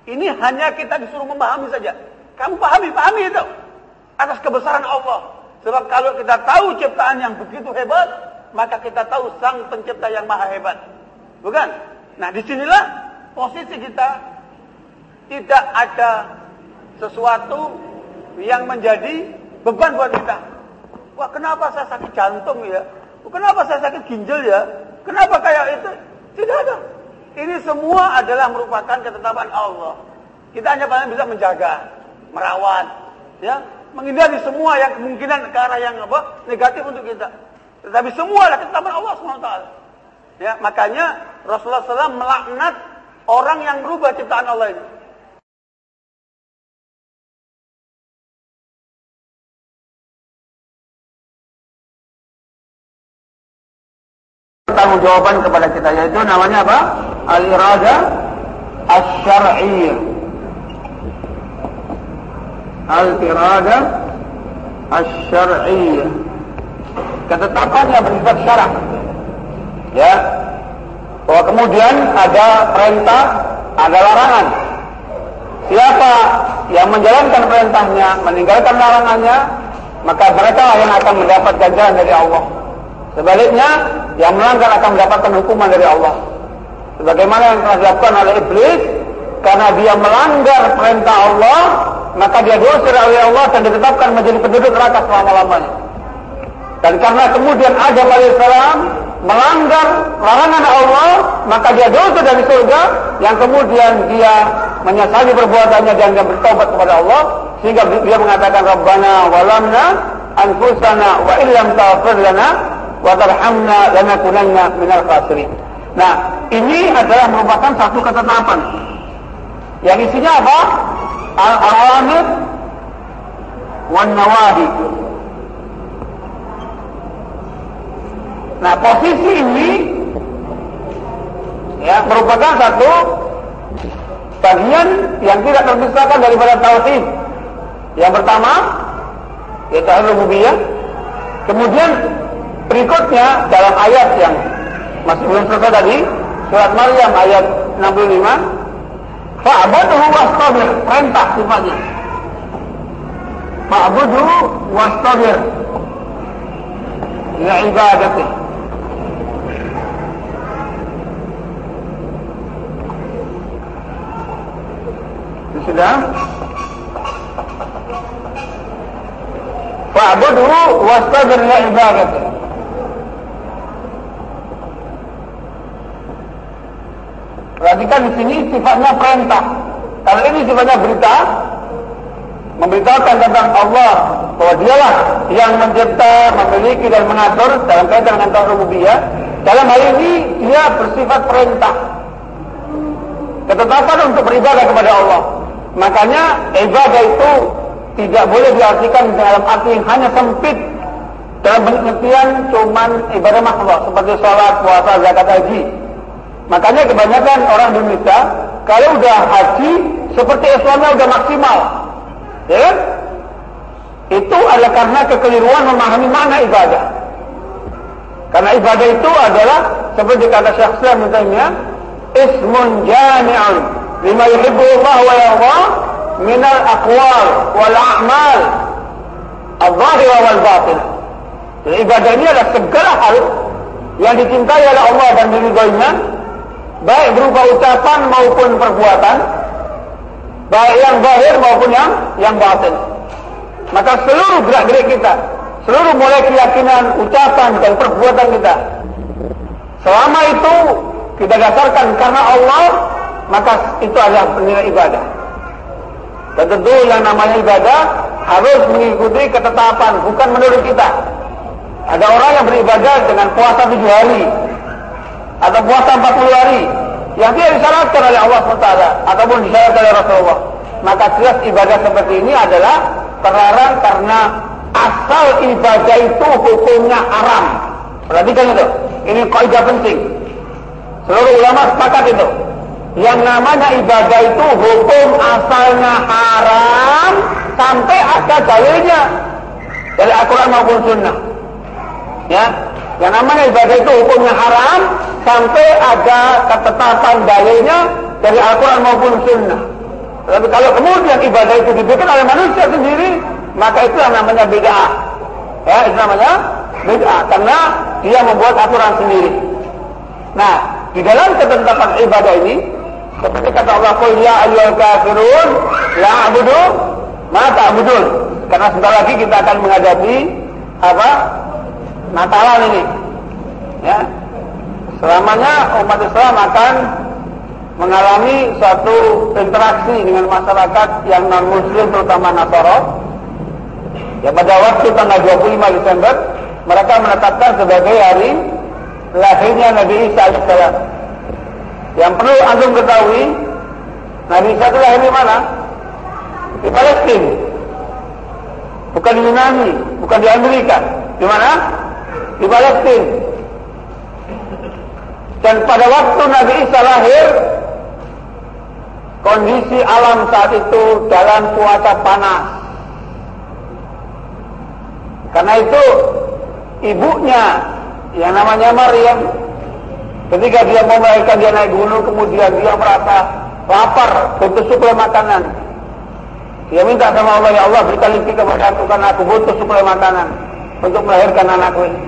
Ini hanya kita disuruh memahami saja. Kamu pahami, pahami itu. Atas kebesaran Allah. Sebab kalau kita tahu ciptaan yang begitu hebat, maka kita tahu sang pencipta yang maha hebat. Bukan? Nah di sinilah posisi kita tidak ada sesuatu yang menjadi beban buat kita. Wah kenapa saya sakit jantung ya? Kenapa saya sakit ginjal ya? Kenapa kayak itu? Tidak ada. Ini semua adalah merupakan ketetapan Allah. Kita hanya paling bisa menjaga, merawat, ya, menghindari semua yang kemungkinan ke arah yang apa negatif untuk kita. Tetapi semua adalah ketetapan Allah SWT. Ya, makanya Rasulullah SAW melaknat orang yang berubah ciptaan Allah ini. Tanggung jawaban kepada kita yaitu namanya apa? Al-irada asy-syar'iyyah al-irada asy-syar'iyyah. Ketetapan yang bersifat syarak. Ya. Bahwa kemudian ada perintah, ada larangan. Siapa yang menjalankan perintahnya, meninggalkan larangannya, maka mereka yang akan mendapat ganjaran dari Allah. Sebaliknya, yang melanggar akan mendapatkan hukuman dari Allah. Sebagaimana yang telah dilakukan oleh iblis, karena dia melanggar perintah Allah, maka dia diusir oleh Allah dan ditetapkan menjadi penduduk neraka selama-lamanya. Dan karena kemudian Adam alaihissalam melanggar larangan Allah, maka dia dosa dari surga yang kemudian dia menyesali perbuatannya dan dia bertobat kepada Allah sehingga dia mengatakan Rabbana walamna anfusana wa illam taghfir lana wa tarhamna lanakunanna minal khasirin. Nah, ini adalah merupakan satu ketetapan yang isinya apa? al-awamir wan nawahi. Nah, posisi ini ya merupakan satu bagian yang tidak terpisahkan daripada tauhid. Yang pertama yaitu rububiyah. Kemudian berikutnya dalam ayat yang masih belum selesai tadi, surat Maryam ayat 65 Fa'buduhu wastabir. Perintah sifatnya. Fa'buduhu wastabir. Ya ibadati. Sudah? Fa'buduhu wastabir ya ibadati. Perhatikan di sini sifatnya perintah. Kalau ini sifatnya berita, memberitakan tentang Allah bahwa dialah yang mencipta, memiliki dan mengatur dalam kaitan dengan rububiyah. Dalam hal ini dia bersifat perintah. Ketetapan untuk beribadah kepada Allah. Makanya ibadah itu tidak boleh diartikan dalam arti yang hanya sempit dalam pengertian cuman ibadah makhluk seperti sholat, puasa, zakat, haji Makanya kebanyakan orang Indonesia kalau udah haji seperti Islamnya udah maksimal, ya kan? Itu adalah karena kekeliruan memahami mana ibadah. Karena ibadah itu adalah seperti kata Syekh Islam ismun jami'un yarda min al-aqwal wal a'mal al-zahira wal batin. Jadi ibadah ini adalah segala hal yang dicintai oleh Allah dan diridhoinya baik berupa ucapan maupun perbuatan, baik yang zahir maupun yang yang batin. Maka seluruh gerak-gerik kita, seluruh mulai keyakinan, ucapan dan perbuatan kita, selama itu kita dasarkan karena Allah, maka itu adalah penilai ibadah. Dan tentu yang namanya ibadah harus mengikuti ketetapan, bukan menurut kita. Ada orang yang beribadah dengan puasa tujuh hari, atau puasa 40 hari yang dia disyaratkan oleh Allah SWT ataupun disyaratkan oleh Rasulullah. Maka jelas ibadah seperti ini adalah terlarang karena asal ibadah itu hukumnya haram. Perhatikan itu. Ini kaidah penting. Seluruh ulama sepakat itu yang namanya ibadah itu hukum asalnya haram sampai ada dalilnya dari Al-Quran maupun Sunnah ya yang namanya ibadah itu hukumnya haram sampai ada ketetapan dalilnya dari Al-Quran maupun Sunnah. Tapi kalau kemudian ibadah itu dibikin oleh manusia sendiri, maka itu yang namanya bid'ah. Ya, itu namanya bid'ah karena dia membuat aturan sendiri. Nah, di dalam ketetapan ibadah ini seperti kata Allah, "Qul ya ayyuhal kafirun la a'budu ma ta'budun." Karena sebentar lagi kita akan menghadapi apa? Natalan ini. Ya. Selamanya umat Islam akan mengalami suatu interaksi dengan masyarakat yang non muslim terutama Nasara. Ya pada waktu tanggal 25 Desember mereka menetapkan sebagai hari lahirnya Nabi Isa alaihissalam. Yang perlu antum ketahui, Nabi Isa itu lahir di mana? Di Palestina. Bukan di Yunani, bukan di Amerika. Di mana? Di Palestina. Dan pada waktu Nabi Isa lahir, kondisi alam saat itu dalam cuaca panas. Karena itu ibunya yang namanya Maryam ketika dia mau melahirkan dia naik gunung kemudian dia merasa lapar butuh suplai makanan. Dia minta sama Allah ya Allah berikan rezeki kepada aku karena aku butuh suplai makanan untuk melahirkan anakku ini.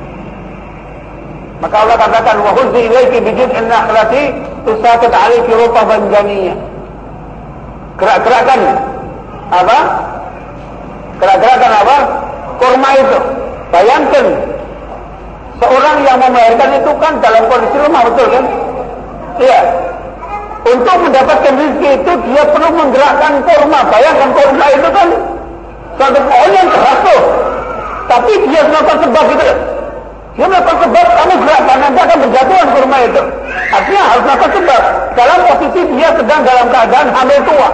Maka Allah katakan wa huzzi ilaiki bi jid'in nakhlati tusaqit 'alayki rutban gerak-gerakan apa? Gerak-gerakan apa? Kurma itu. Bayangkan Seorang yang melahirkan itu kan dalam kondisi lemah, betul kan? Iya. Untuk mendapatkan rezeki itu dia perlu menggerakkan kurma. Bayangkan kurma itu kan satu pohon yang keras tuh. Tapi dia melakukan sebab itu. Dia melakukan sebab, kamu gerakkan, nanti akan berjatuhan kurma itu. Artinya harus melakukan sebab. Dalam posisi dia sedang dalam keadaan hamil tua.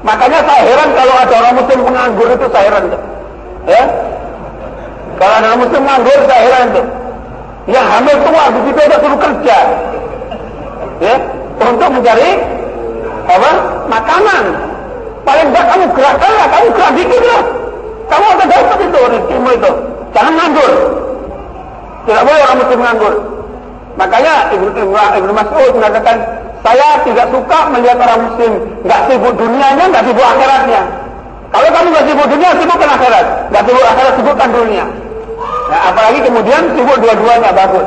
Makanya saya heran kalau ada orang muslim penganggur itu saya heran. Ya, kalau anak muslim nganggur saya heran tuh. Yang hamil tua begitu aja suruh kerja. Ya, untuk mencari apa? Makanan. Paling enggak kamu gerakkan lah, kamu gerak dikit lah. Kamu akan dapat itu rezekimu itu. Jangan nganggur. Tidak boleh orang muslim nganggur. Makanya Ibnu Ibnu Mas'ud mengatakan, saya tidak suka melihat orang muslim nggak sibuk dunianya, nggak sibuk akhiratnya. Kalau kamu nggak sibuk dunia, sibukkan akhirat. Nggak sibuk akhirat, sibukkan dunia. Nah, apalagi kemudian sibuk dua-duanya bagus.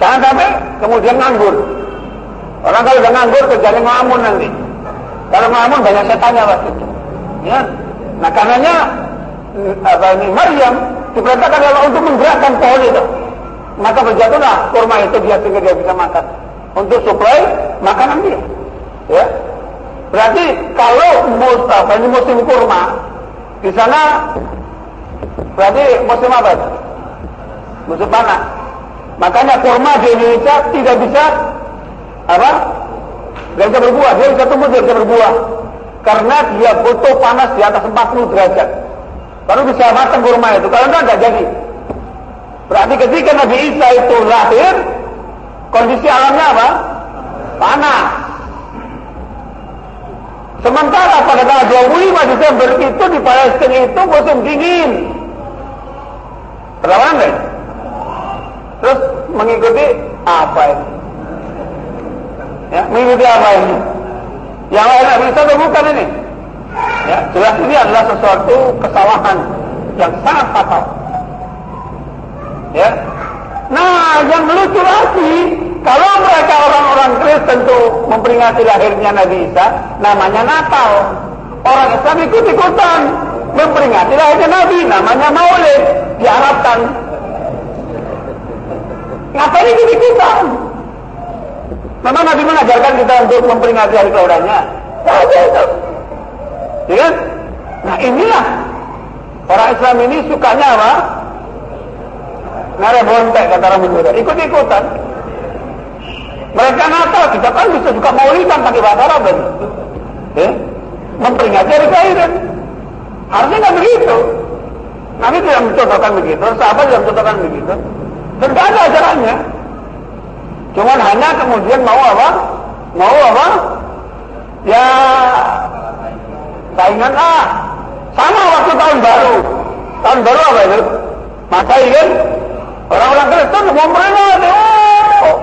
Jangan sampai kemudian nganggur. Orang kalau udah nganggur kerjanya ngelamun nanti. Kalau ngelamun banyak setannya waktu itu. Ya. Nah karenanya apa ini Maryam diperintahkan Allah untuk menggerakkan pohon itu. Maka berjatuhlah kurma itu dia sehingga dia bisa makan. Untuk suplai makanan dia. Ya. Berarti kalau apa ini musim kurma di sana Berarti musim apa? Musim panas. Makanya kurma di Indonesia tidak bisa apa? Tidak bisa berbuah. Dia bisa tumbuh, dia bisa berbuah. Karena dia butuh panas di atas 40 derajat. Baru bisa matang kurma itu. Kalau enggak, enggak jadi. Berarti ketika Nabi Isa itu lahir, kondisi alamnya apa? Panas. Sementara pada tanggal 25 Desember itu di Palestina itu musim dingin. Perlawanan deh. Terus mengikuti apa ini? Ya, mengikuti apa ini? Yang lain tidak bisa bukan ini? Ya, jelas ini adalah sesuatu kesalahan yang sangat fatal. Ya. Nah, yang lucu lagi, kalau mereka orang-orang Kristen itu memperingati lahirnya Nabi Isa, namanya Natal. Orang Islam ikut-ikutan memperingati lahirnya Nabi, namanya Maulid, diharapkan. Ngapain ikut-ikutan? Memang Nabi mengajarkan kita untuk memperingati hari kelahirannya. Ada itu. Ya? Nah inilah orang Islam ini sukanya apa? Nare bontek kata orang muda. Ikut-ikutan. Mereka Natal, kita kan bisa juga maulidan pakai bahasa Arab. Ya? Memperingati hari kelahiran. Harusnya nggak begitu. Nabi tidak mencontohkan begitu, sahabat tidak mencontohkan begitu. Dan ada ajarannya. Cuman hanya kemudian mau apa? Mau apa? Ya saingan ah. Sama waktu tahun baru. Tahun baru apa itu? Masa kan? Orang-orang Kristen memperingati. Oh,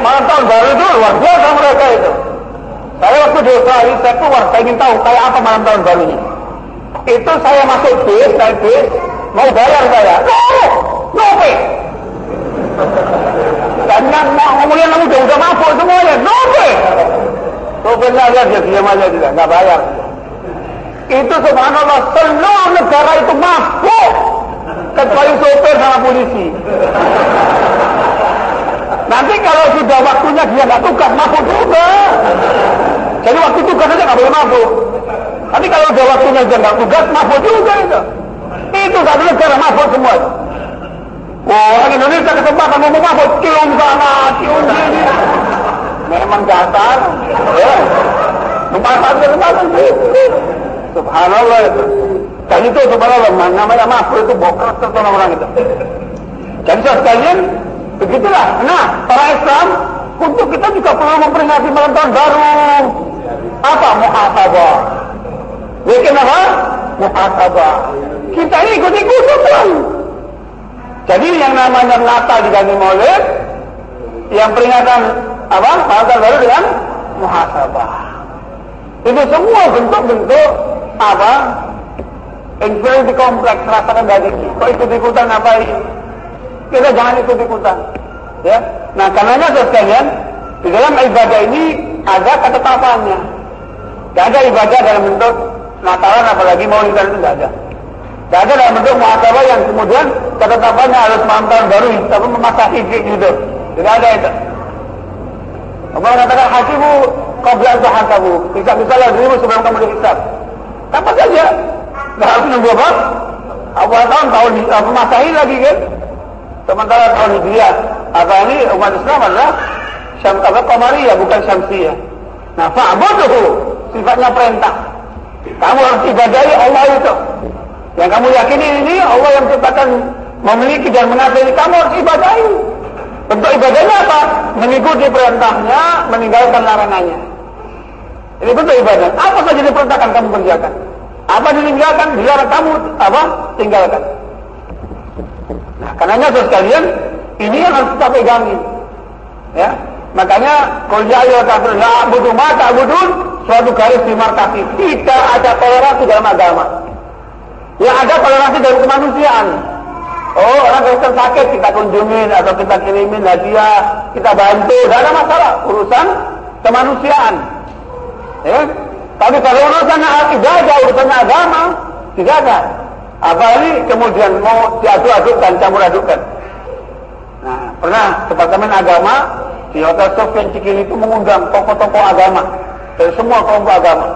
malam tahun baru itu luar biasa mereka itu. Saya waktu di Australia, saya keluar, saya ingin tahu kayak apa malam tahun baru ini itu saya masuk bis, naik bis, Mau bayar saya. No, no pay. Dan yang ngomongin kamu udah udah mabuk semuanya. No pay. Sopirnya lihat dia diam aja tidak, nggak bayar. Itu subhanallah seluruh negara itu mabuk kecuali sopir sama polisi. Nanti kalau sudah waktunya dia nggak tugas mabuk juga. Jadi waktu tugas aja nggak boleh mabuk. Tapi kalau udah waktunya dia nggak tugas mabuk juga itu. Itu satu negara mabuk semua. Wah, orang Indonesia kesempatan mau mabuk cium sana, cium sini. Memang dasar. Ya. Tempat tempat Subhanallah itu. Dan itu subhanallah, namanya mabuk itu bokrat orang-orang itu. Jadi sekalian, begitulah. Nah, para Islam, untuk kita juga perlu memperingati malam tahun baru. Apa? Muhasabah. Bikin apa? Muhasabah. Kita ini ikut-ikutan. Jadi yang namanya Natal diganti Maulid, yang peringatan apa? Tahun baru dengan muhasabah. Itu semua bentuk-bentuk apa? Inferiority kompleks rasakan dari kok ikut-ikutan apa ini? Kita jangan ikut-ikutan. Ya. Nah, karenanya sekalian, di dalam ibadah ini ada ketetapannya. Tidak ada ibadah dalam bentuk Natalan apalagi mau itu tidak ada. Tidak ada dalam bentuk muhasabah yang kemudian ketetapannya harus malam tahun baru tapi memasak hijik gitu. Tidak ada itu. Allah mengatakan hasibu qabla itu hasabu. Bisa-bisa lah dirimu sebelum kamu dihisab. Apa saja. Tidak harus nunggu apa? Awal tahun tahun apa masahi lagi kan? Sementara tahun Hijriah, apa ini umat Islam adalah syam apa qamariyah bukan syamsiyah. Nah, fa'buduhu sifatnya perintah. Kamu harus ibadahi Allah itu. Yang kamu yakini ini Allah yang menciptakan memiliki dan mengatur ini kamu harus ibadahi. Bentuk ibadahnya apa? Mengikuti perintahnya, meninggalkan larangannya. Ini bentuk ibadah. Apa saja diperintahkan kamu kerjakan. Apa ditinggalkan, dilarang kamu apa? Tinggalkan. Nah, karenanya sekalian, ini yang harus kita pegangi. Ya, makanya kuliah ya kafir la butuh mata budun suatu garis dimarkasi tidak ada toleransi dalam agama. Yang ada toleransi dari kemanusiaan. Oh, orang Kristen sakit kita kunjungin atau kita kirimin hadiah, kita bantu, tidak ada masalah. Urusan kemanusiaan. Ya. Tapi kalau urusan ibadah, urusan agama, tidak ada. Apalagi kemudian mau diaduk-adukkan, campur-adukkan. Nah, pernah Departemen Agama di Hotel Sofian Cikini itu mengundang tokoh-tokoh agama dari semua kelompok agama.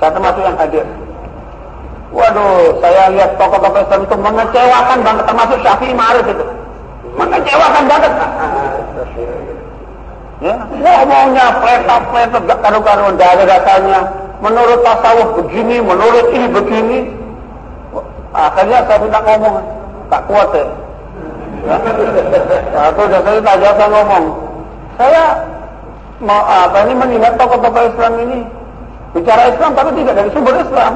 Saya termasuk yang hadir. Waduh, saya lihat tokoh-tokoh Islam itu mengecewakan banget, termasuk Syafi'i Ma'arif itu. Mengecewakan banget. Ya, ngomongnya pletot-pletot, gak karu-karuan, gak ada dasarnya. Menurut tasawuf begini, menurut ini begini. Akhirnya saya minta ngomong, tak kuat ya. ya. Aku udah saya tak jasa ngomong. Saya mau apa ini mengingat tokoh-tokoh Islam ini bicara Islam tapi tidak dari sumber Islam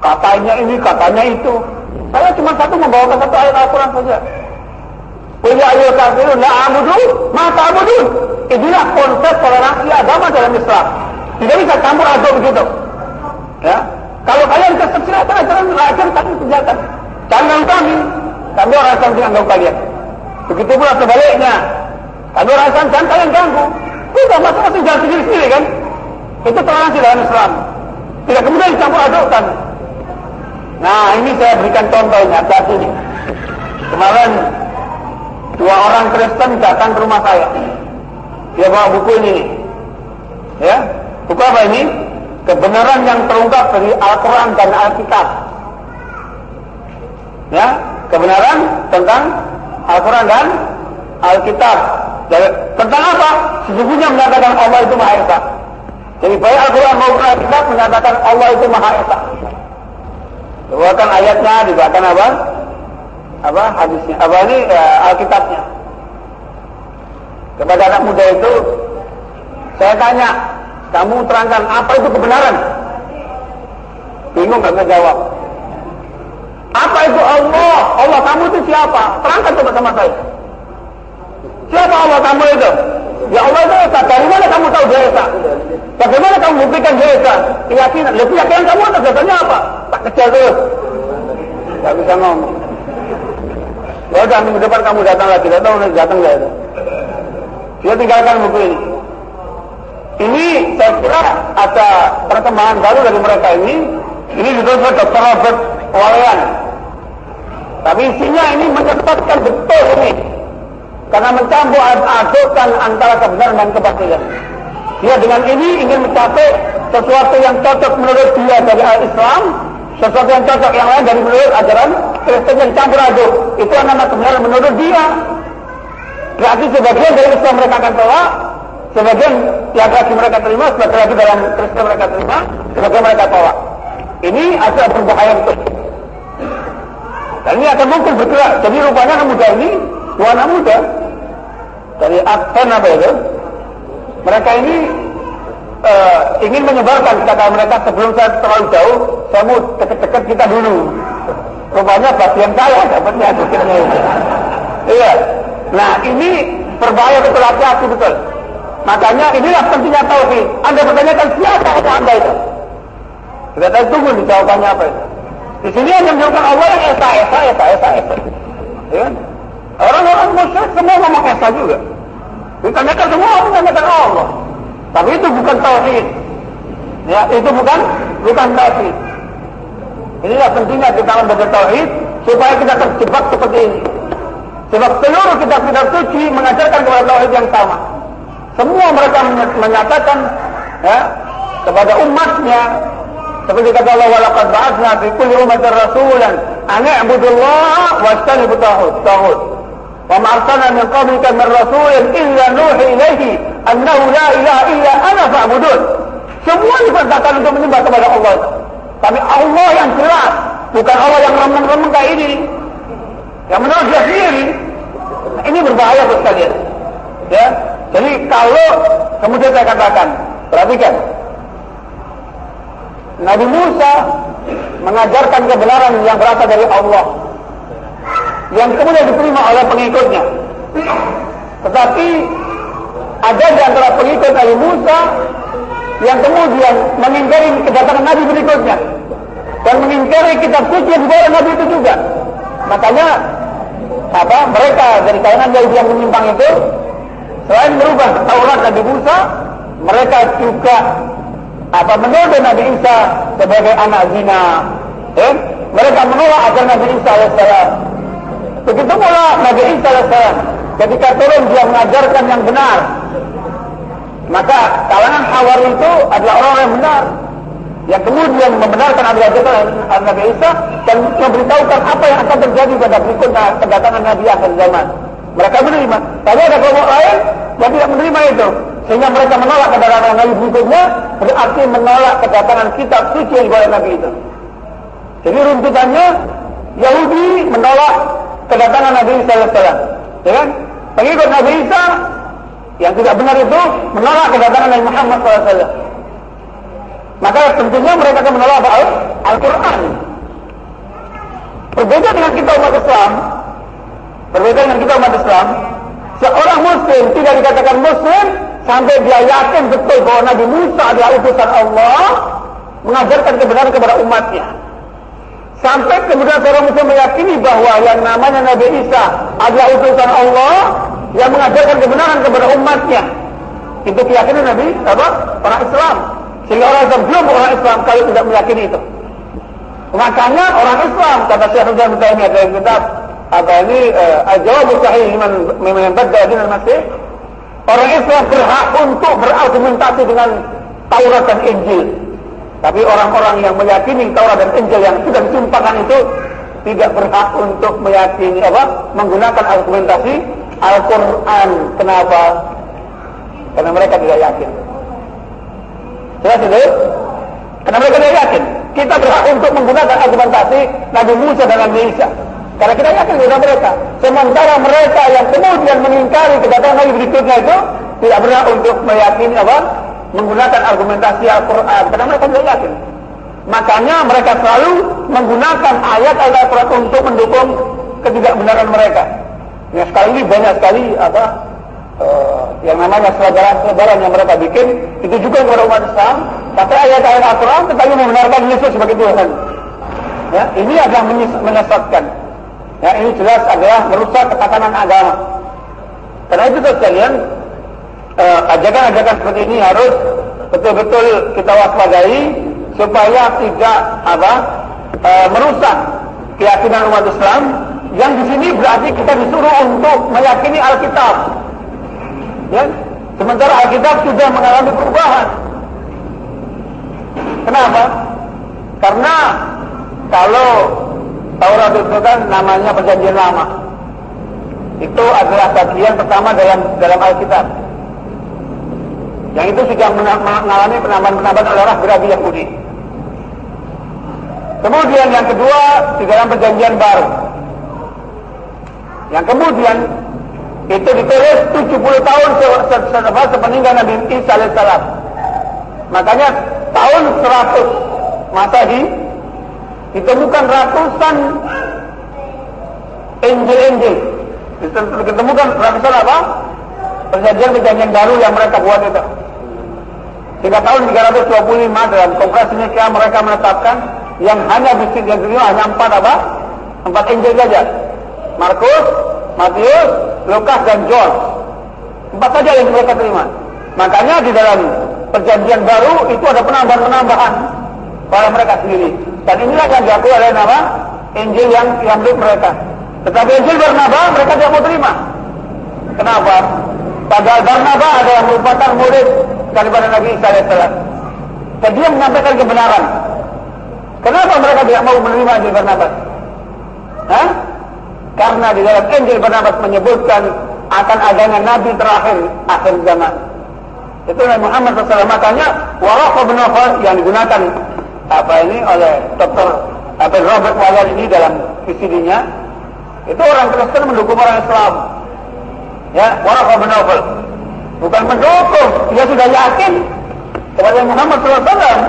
katanya ini, katanya itu. Saya cuma satu membawakan satu ayat Al-Quran saja. Punya ayat kafirun la abudu, mata abudu. Inilah konsep toleransi agama dalam Islam. Tidak bisa campur aduk begitu. Ya. Kalau kalian kesep silakan ajaran ajar kami kerjakan. Jangan kami, kami orang Islam tidak kalian. Begitu pula sebaliknya. Kami orang Islam jangan kalian ganggu. Sudah masing-masing jalan sendiri-sendiri kan. Itu toleransi dalam Islam. Tidak kemudian dicampur adukkan. Nah ini saya berikan contohnya saat ini. Kemarin dua orang Kristen datang ke rumah saya. Dia bawa buku ini. Ya, buku apa ini? Kebenaran yang terungkap dari Al-Quran dan Alkitab. Ya, kebenaran tentang Al-Quran dan Alkitab. Tentang apa? Sesungguhnya menyatakan Allah itu Maha Esa. Jadi baik Al-Quran maupun Alkitab menyatakan Allah itu Maha Esa. Dibawakan ayatnya, dibawakan apa? Apa hadisnya? Apa ini ya, Alkitabnya? Kepada anak muda itu, saya tanya, kamu terangkan apa itu kebenaran? Bingung gak jawab. Apa itu Allah? Allah kamu itu siapa? Terangkan coba sama saya. Siapa Allah kamu itu? Ya Allah itu Esa. Dari mana kamu tahu dia Esa? Bagaimana kamu buktikan dia Esa? Keyakinan. Lebih keyakinan kamu atas dasarnya apa? Tak kecil terus. Gak bisa ngomong. Ya udah minggu depan kamu datang lagi, tidak tahu datang nggak itu. Dia tinggalkan buku ini. Ini saya kira ada perkembangan baru dari mereka ini. Ini oleh Dr. Robert Walayan. Tapi isinya ini menyesatkan betul ini. Karena mencampur adukkan antara kebenaran dan kebatilan. Dia dengan ini ingin mencapai sesuatu yang cocok menurut dia dari Islam, sesuatu yang cocok yang lain dari menurut ajaran Kristen yang campur aduk. Itu anak-anak kebenaran menurut dia. Berarti sebagian dari Islam mereka akan tolak, sebagian yang lagi mereka terima, sebagian lagi dalam Kristen mereka terima, sebagian mereka tolak. Ini adalah berbahaya betul. Dan ini akan mungkin bergerak. Jadi rupanya anak muda ini, dua anak muda, dari Advent apa itu, mereka ini uh, ingin menyebarkan kata mereka sebelum saya terlalu jauh, saya mau dekat-dekat kita dulu. Rupanya bagian saya dapatnya Iya. Nah ini berbahaya betul hati-hati betul. Makanya inilah pentingnya tauhid. Anda bertanyakan siapa anda itu? Kita tahu tunggu di jawabannya apa itu. Di sini yang menunjukkan Allah yang esa, esa, esa, esa, esa. Ya. Orang-orang musyrik semua ngomong esa juga. Ditanyakan semua orang menanyakan Allah. Tapi itu bukan tauhid. Ya, itu bukan bukan tauhid. Inilah pentingnya kita belajar tauhid supaya kita terjebak seperti ini. Sebab seluruh kitab-kitab suci mengajarkan kepada tauhid yang sama. Semua mereka menyatakan ya, kepada umatnya seperti kata Allah walaqad ba'atsna fi kulli ummatin rasulan an i'budullaha wastanibu tauhid. Tauhid. Wa ma arsalna min qablika min rasulin illa nuhi ilaihi annahu la ilaha illa ana fa'budun. Semua diperintahkan untuk menyembah kepada Allah. Tapi Allah yang jelas, bukan Allah yang remeng-remeng kayak ini. Yang menurut dia sendiri. Ini berbahaya buat kalian. Ya. Jadi kalau kemudian saya katakan, perhatikan, Nabi Musa mengajarkan kebenaran yang berasal dari Allah yang kemudian diterima oleh pengikutnya. Tetapi ada di antara pengikut Nabi Musa yang kemudian mengingkari kedatangan Nabi berikutnya dan mengingkari kitab suci yang dibawa Nabi itu juga. Makanya apa mereka dari kalangan Yahudi yang menyimpang itu selain merubah Taurat Nabi Musa, mereka juga apa menuduh Nabi Isa sebagai anak zina. Eh? Mereka menolak ajaran Nabi Isa alaihissalam. Begitu pula Nabi Isa alaihissalam ketika turun dia mengajarkan yang benar. Maka kalangan Hawari itu adalah orang yang benar yang kemudian membenarkan Nabi ajaran Nabi Isa dan memberitahukan apa yang akan terjadi pada berikutnya kedatangan Nabi akhir zaman. Mereka menerima. Tapi ada kelompok lain yang tidak menerima itu. Sehingga mereka menolak kedatangan Nabi berikutnya, berarti menolak kedatangan kitab suci dibawa Nabi itu. Jadi runtutannya, Yahudi menolak kedatangan Nabi Isa AS. Ya kan? Pengikut Nabi Isa yang tidak benar itu menolak kedatangan Nabi Muhammad SAW. Maka tentunya mereka akan menolak Al-Quran. Berbeda dengan kita umat Islam, berbeda dengan kita umat Islam, seorang Muslim tidak dikatakan Muslim sampai dia yakin betul bahwa Nabi Musa adalah utusan Allah mengajarkan kebenaran kepada umatnya. Sampai kemudian seorang Muslim meyakini bahwa yang namanya Nabi Isa adalah utusan Allah yang mengajarkan kebenaran kepada umatnya. Itu keyakinan Nabi apa? Orang Islam. Sehingga orang Islam belum orang Islam kalau tidak meyakini itu. Makanya orang Islam kata Syekh Islam Taimiyah dalam kitab apa ini uh, jawab sahih liman memang badal dinal masih orang Islam berhak untuk berargumentasi dengan Taurat dan Injil. Tapi orang-orang yang meyakini Taurat dan Injil yang sudah disumpahkan itu tidak berhak untuk meyakini apa menggunakan argumentasi Al-Quran. Kenapa? Karena mereka tidak yakin. Jelas itu? Karena mereka tidak yakin. Kita berhak untuk menggunakan argumentasi Nabi Musa dan Nabi Isa. Karena kita yakin kepada mereka. Sementara mereka yang kemudian mengingkari kedatangan Nabi berikutnya itu tidak berhak untuk meyakini apa? Menggunakan argumentasi Al-Quran. Karena mereka tidak yakin. Makanya mereka selalu menggunakan ayat Al-Quran untuk mendukung ketidakbenaran mereka. Ya sekali ini banyak sekali apa uh, yang namanya selebaran-selebaran yang mereka bikin itu juga kepada umat Islam. Tapi ayat-ayat Al-Quran tetapi membenarkan Yesus sebagai Tuhan. Ya, ini adalah menyesatkan. Ya, ini jelas adalah merusak ketatanan agama. Karena itu sekalian, eh, ajakan-ajakan seperti ini harus betul-betul kita waspadai supaya tidak apa eh, merusak keyakinan umat Islam yang di sini berarti kita disuruh untuk meyakini Alkitab. Ya, sementara Alkitab sudah mengalami perubahan. Kenapa? Karena kalau Taurat itu kan namanya perjanjian lama. Itu adalah bagian pertama dalam dalam Alkitab. Yang itu sudah mengalami penambahan-penambahan oleh orang berabi Yahudi. Kemudian yang kedua di dalam perjanjian baru. Yang kemudian itu ditulis 70 tahun setelah sepeninggal Nabi Isa alaihissalam. Makanya tahun 100 Masehi ditemukan ratusan Injil-Injil. Ditemukan ratusan apa? Perjanjian-perjanjian baru yang mereka buat itu. Hingga tahun 325 dalam kongres Nika mereka menetapkan yang hanya bisnis yang terima hanya empat apa? Empat Injil saja. Markus, Matius, Lukas dan John. Empat saja yang mereka terima. Makanya di dalam perjanjian baru itu ada penambahan-penambahan pada mereka sendiri. Dan inilah yang diakui oleh nama Injil yang milik mereka. Tetapi Injil Barnaba mereka tidak mau terima. Kenapa? Padahal Barnaba ada yang merupakan murid daripada Nabi Isa AS. Dan dia menyampaikan kebenaran. Kenapa mereka tidak mau menerima Injil Barnabas? Hah? Karena di dalam Injil Barnabas menyebutkan akan adanya Nabi terakhir akhir zaman. Itu Nabi Muhammad SAW makanya bin yang digunakan apa ini oleh Dr. apa Robert Waller ini dalam visidinya itu orang Kristen mendukung orang Islam. Ya, Waraqah bin Bukan mendukung, dia sudah yakin kepada Muhammad SAW.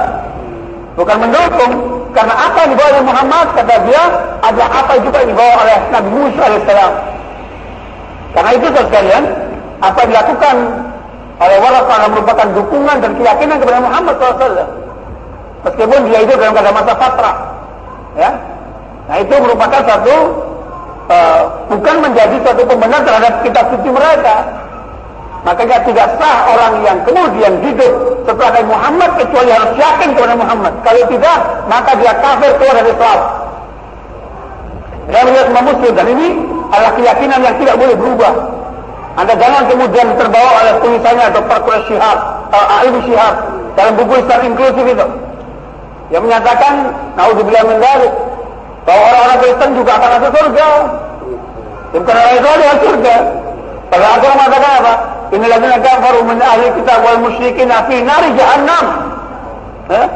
Bukan mendukung, karena apa yang dibawa oleh Muhammad, kata dia, ada apa juga yang dibawa oleh Nabi Musa AS. Karena itu sekalian, apa yang dilakukan oleh Waraqah merupakan dukungan dan keyakinan kepada Muhammad SAW. Meskipun dia itu dalam keadaan masa fatra. Ya. Nah itu merupakan satu uh, bukan menjadi satu pembenar terhadap kitab suci mereka. Makanya tidak sah orang yang kemudian hidup setelah Nabi Muhammad kecuali harus yakin kepada Muhammad. Kalau tidak, maka dia kafir keluar dari Islam. Yang melihat Muslim dan ini adalah keyakinan yang tidak boleh berubah. Anda jangan kemudian terbawa oleh tulisannya atau perkuliah syihab, uh, ahli syihab dalam buku Islam inklusif itu. Yang menyatakan, naudzubillah min dzalik, bahwa orang-orang Kristen juga akan masuk surga. Bukan orang Islam yang surga. Pada agama mengatakan apa? Inilah ladzina kafaru min ahli kitab wal musyrikin fi nari jahannam. Eh?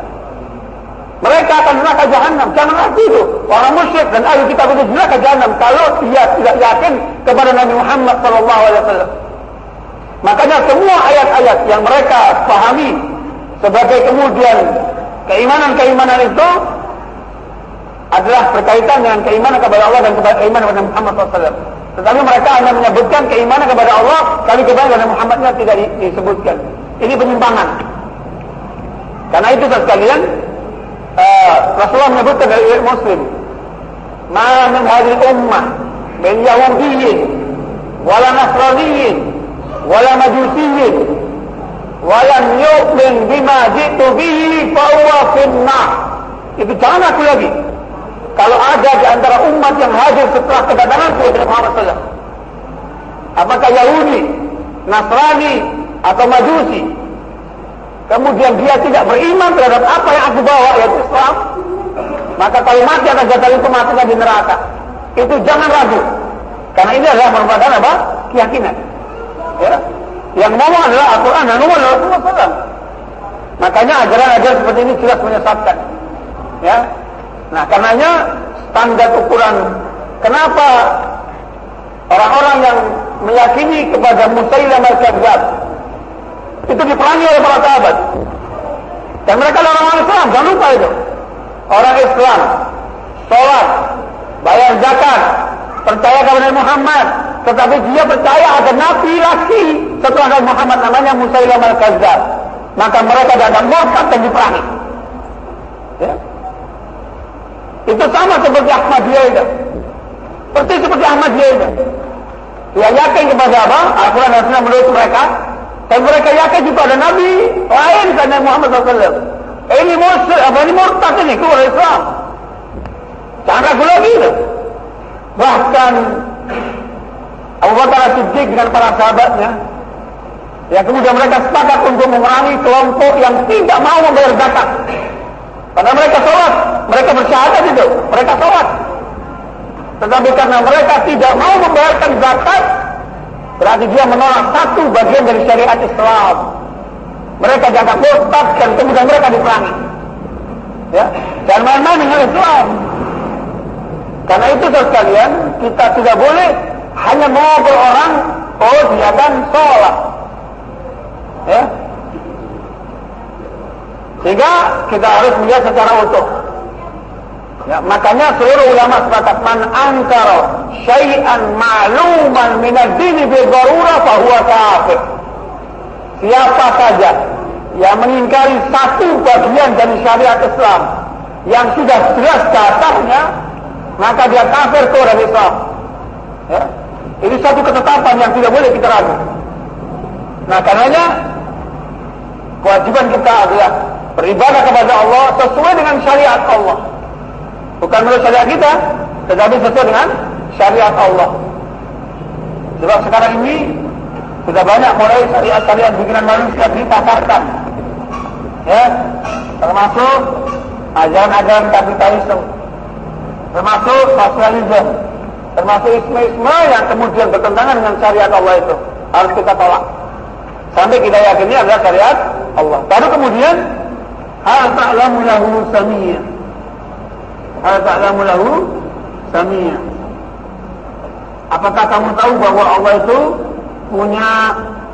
Mereka akan neraka jahannam. Jangan lagi itu. Orang musyrik dan ahli kitab itu neraka jahannam kalau dia tidak yakin kepada Nabi Muhammad wasallam. Makanya semua ayat-ayat yang mereka pahami sebagai kemudian keimanan-keimanan itu adalah berkaitan dengan keimanan kepada Allah dan keimanan kepada Muhammad SAW. Tetapi mereka hanya menyebutkan keimanan kepada Allah, kali kepada Muhammadnya tidak disebutkan. Ini penyimpangan. Karena itu sekalian, uh, Rasulullah menyebutkan dari Muslim, "Ma min hadhihi ummah min Yahudiyyin wala Nasraniyyin wala Majusiyyin walam yu'min bima jitu bihi fa huwa finnar." Itu jangan aku lagi. Kalau ada di antara umat yang hadir setelah kedatangan Nabi Muhammad SAW. Apakah Yahudi, Nasrani, atau Majusi. Kemudian dia tidak beriman terhadap apa yang aku bawa, yaitu Islam. Maka kalau mati atas jatuh itu mati di neraka. Itu jangan ragu. Karena ini adalah merupakan apa? Keyakinan. Ya. Yang ngomong adalah Al-Quran dan adalah Rasulullah SAW. Makanya ajaran-ajaran seperti ini jelas menyesatkan. Ya, Nah, karenanya standar ukuran kenapa orang-orang yang meyakini kepada Musailamah al-Kadzab itu diperangi oleh para sahabat. Dan mereka adalah orang Islam, jangan lupa itu. Orang Islam, sholat, bayar zakat, percaya kepada Muhammad, tetapi dia percaya ada nabi lagi setelah Nabi Muhammad namanya Musailamah al-Kadzab. Maka mereka datang murtad dan diperangi. Ya. Itu sama seperti Ahmadiyah itu. Persis seperti Ahmadiyah itu. Dia yakin kepada apa? Al-Quran dan Sunnah menurut mereka. Dan mereka yakin juga ada Nabi lain kan Nabi Muhammad SAW. Ini ini murtad ini keluar Islam. Jangan ragu lagi itu. Bahkan Abu Bakar Siddiq dengan para sahabatnya Ya kemudian mereka sepakat untuk memerangi kelompok yang tidak mau membayar zakat. Karena mereka sholat, mereka bersyahadat itu, mereka sholat. Tetapi karena mereka tidak mau membayarkan zakat, berarti dia menolak satu bagian dari syariat Islam. Mereka jangan murtad dan kemudian mereka diperangi. Ya, jangan main-main dengan Islam. Karena itu sekalian, kita tidak boleh hanya mengobrol orang, oh dia kan sholat. Ya. Sehingga kita harus melihat secara utuh. Ya, makanya seluruh ulama sepakat man angkara syai'an ma'luman min ad-din bi darurah fa huwa kafir. Siapa saja yang mengingkari satu bagian dari syariat Islam yang sudah jelas dasarnya, maka dia kafir dari Islam. Ya. Ini satu ketetapan yang tidak boleh kita ragu. Nah, karenanya kewajiban kita adalah beribadah kepada Allah sesuai dengan syariat Allah. Bukan menurut syariat kita, tetapi sesuai dengan syariat Allah. Sebab sekarang ini sudah banyak mulai syariat-syariat bikinan manusia dipasarkan. Ya, termasuk ajaran-ajaran kapitalisme, termasuk sosialisme, termasuk isme-isme yang kemudian bertentangan dengan syariat Allah itu harus kita tolak. Sampai kita yakin ini adalah syariat Allah. Baru kemudian hal ta'lamu lahu samiyya. Hal ta'lamu lahu samiyya. Apakah kamu tahu bahwa Allah itu punya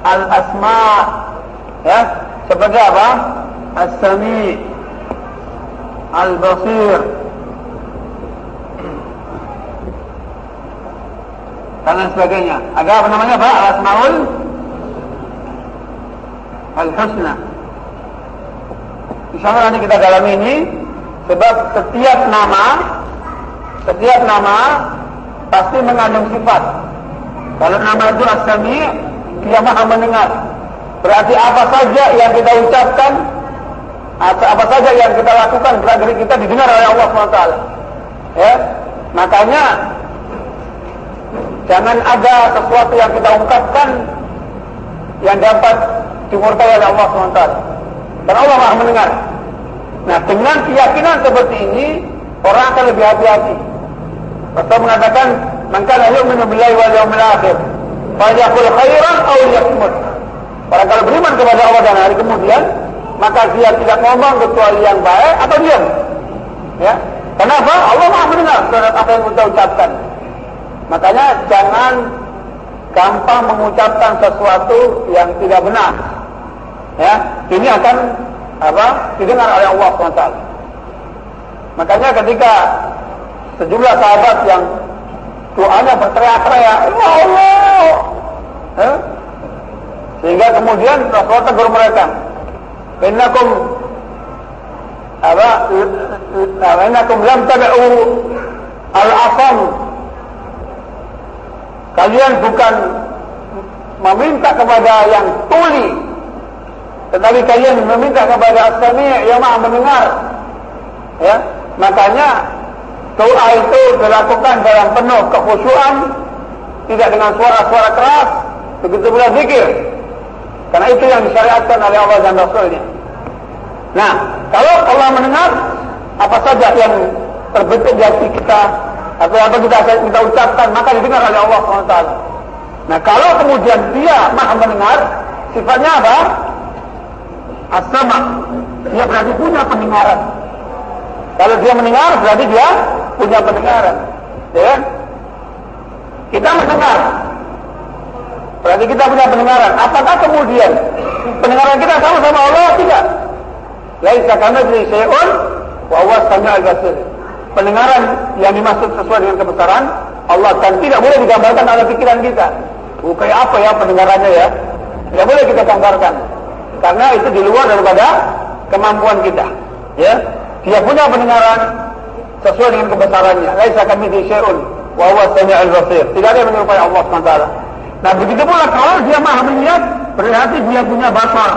al-asma ya seperti apa? As-Sami Al-Basir dan lain sebagainya. Agak apa namanya Pak? Al-Asmaul Al-Husna. Insyaallah nanti kita dalam ini sebab setiap nama setiap nama pasti mengandung sifat. Kalau nama itu As-Sami, dia Maha mendengar. Berarti apa saja yang kita ucapkan atau apa saja yang kita lakukan berarti kita didengar oleh Allah SWT. Ya, makanya jangan ada sesuatu yang kita ungkapkan yang dapat dimurkai oleh Allah SWT. Dan Allah maha mendengar. Nah dengan keyakinan seperti ini, orang akan lebih hati-hati. Rasul mengatakan, "Man kana yu'minu billahi wal yawmil akhir, falyaqul khairan aw liyasmut." Orang kalau beriman kepada Allah dan hari kemudian, maka dia tidak ngomong kecuali yang baik atau diam. Ya. Kenapa? Allah Maha mendengar terhadap apa yang kita ucapkan. Makanya jangan gampang mengucapkan sesuatu yang tidak benar. Ya, ini akan apa? Didengar oleh Allah SWT. Makanya ketika sejumlah sahabat yang doanya berteriak-teriak, Ya Allah! Ya? Sehingga kemudian Rasulullah tegur mereka. Innakum apa? Innakum lam tabi'u al-asam. Kalian bukan meminta kepada yang tuli tetapi kalian meminta kepada As-Sami' yang Maha mendengar. Ya, makanya doa itu dilakukan dalam penuh kekhusyuan, tidak dengan suara-suara keras, begitu pula zikir. Karena itu yang disyariatkan oleh Allah dan Rasulnya. Nah, kalau Allah mendengar apa saja yang terbentuk di hati kita atau apa kita kita ucapkan maka didengar oleh Allah SWT. Nah, kalau kemudian dia maha mendengar, sifatnya apa? As-sama. Dia berarti punya pendengaran. Kalau dia mendengar, berarti dia punya pendengaran. Ya kan? Kita mendengar. Berarti kita punya pendengaran. Apakah kemudian pendengaran kita sama sama Allah? Tidak. Laisa kami beri syai'un wa huwa sami'ul basir. Pendengaran yang dimaksud sesuai dengan kebesaran Allah dan tidak boleh digambarkan oleh pikiran kita. Bukan apa ya pendengarannya ya? Tidak boleh kita gambarkan karena itu di luar daripada kemampuan kita. Ya, dia punya pendengaran sesuai dengan kebesarannya. Laisa kami di syai'un wa huwa samiul. Tidak ada yang menyerupai Allah SWT. Nah, begitu pula kalau dia maha melihat, berarti dia punya basar.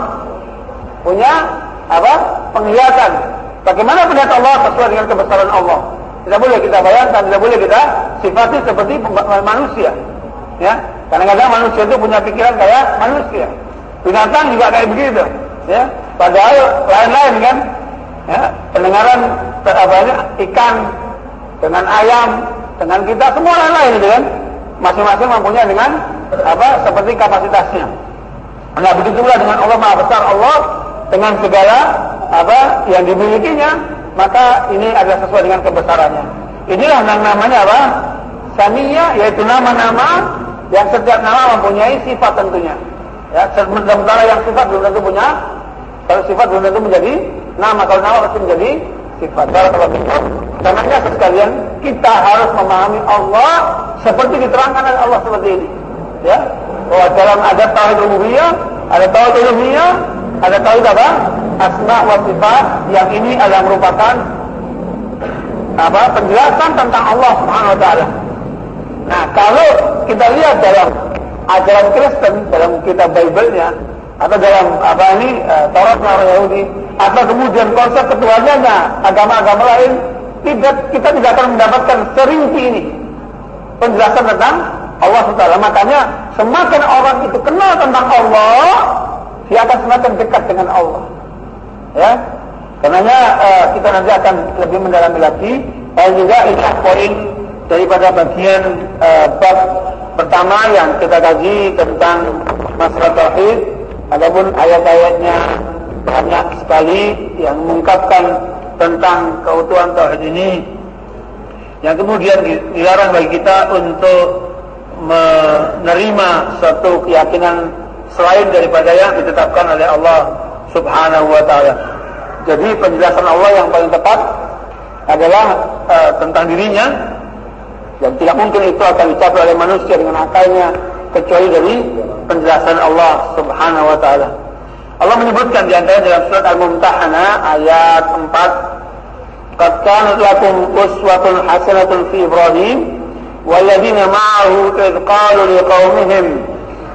Punya apa? Penglihatan. Bagaimana melihat Allah sesuai dengan kebesaran Allah? Tidak boleh kita bayangkan, tidak boleh kita sifati seperti manusia. Ya, kadang-kadang manusia itu punya pikiran kayak manusia. Binatang juga kayak begitu. Ya, padahal lain-lain kan. Ya, pendengaran apa ikan dengan ayam dengan kita semua lain-lain gitu kan. Masing-masing mempunyai dengan apa seperti kapasitasnya. Nah begitu pula dengan Allah Maha Besar Allah dengan segala apa yang dimilikinya maka ini adalah sesuai dengan kebesarannya. Inilah yang namanya apa? Samia yaitu nama-nama yang setiap nama mempunyai sifat tentunya. Ya, sementara yang sifat belum tentu punya. Kalau sifat belum tentu menjadi nama. Kalau nama pasti menjadi sifat. Kalau begitu, karenanya sekalian kita harus memahami Allah seperti diterangkan oleh Allah seperti ini. Ya, bahwa dalam ada tauhid rububiyah, ada tauhid uluhiyah, ada tauhid apa? Asma wa sifat yang ini adalah merupakan apa? penjelasan tentang Allah Subhanahu wa taala. Nah, kalau kita lihat dalam ajaran Kristen dalam kitab Bible-nya atau dalam apa ini uh, Taurat Yahudi atau kemudian konsep ketuhanannya agama-agama lain tidak kita tidak akan mendapatkan serinci ini penjelasan tentang Allah SWT. Makanya semakin orang itu kenal tentang Allah, dia akan semakin dekat dengan Allah. Ya, karenanya uh, kita nanti akan lebih mendalami lagi. Dan juga ini poin daripada bagian uh, bab pertama yang kita kaji tentang masalah tauhid ataupun ayat-ayatnya banyak sekali yang mengungkapkan tentang keutuhan tauhid ini yang kemudian dilarang bagi kita untuk menerima suatu keyakinan selain daripada yang ditetapkan oleh Allah Subhanahu wa taala. Jadi penjelasan Allah yang paling tepat adalah e, tentang dirinya dan tidak mungkin itu akan dicapai oleh manusia dengan akalnya kecuali dari penjelasan Allah Subhanahu wa taala. Allah menyebutkan di antara dalam surat Al-Mumtahanah ayat 4 Qad kanat lakum uswatun hasanatun fi Ibrahim walladzina ma'ahu idh qalu liqaumihim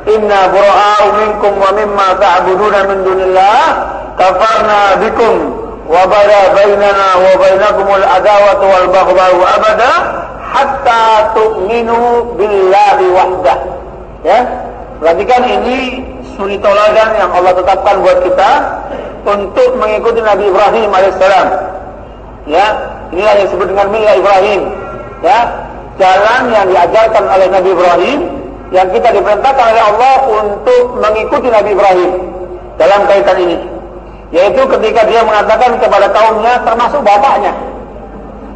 inna bura'au minkum wa mimma ta'buduna min dunillah. Kafarna bikum wa bada bainana wa bainakumul adawatu wal baghdahu abada hatta tu'minu billahi wahdah. Ya perhatikan ini suri toladan yang Allah tetapkan buat kita untuk mengikuti Nabi Ibrahim alaihissalam. Ya inilah yang disebut dengan milah Ibrahim. Ya jalan yang diajarkan oleh Nabi Ibrahim yang kita diperintahkan oleh Allah untuk mengikuti Nabi Ibrahim dalam kaitan ini. Yaitu ketika dia mengatakan kepada kaumnya termasuk bapaknya.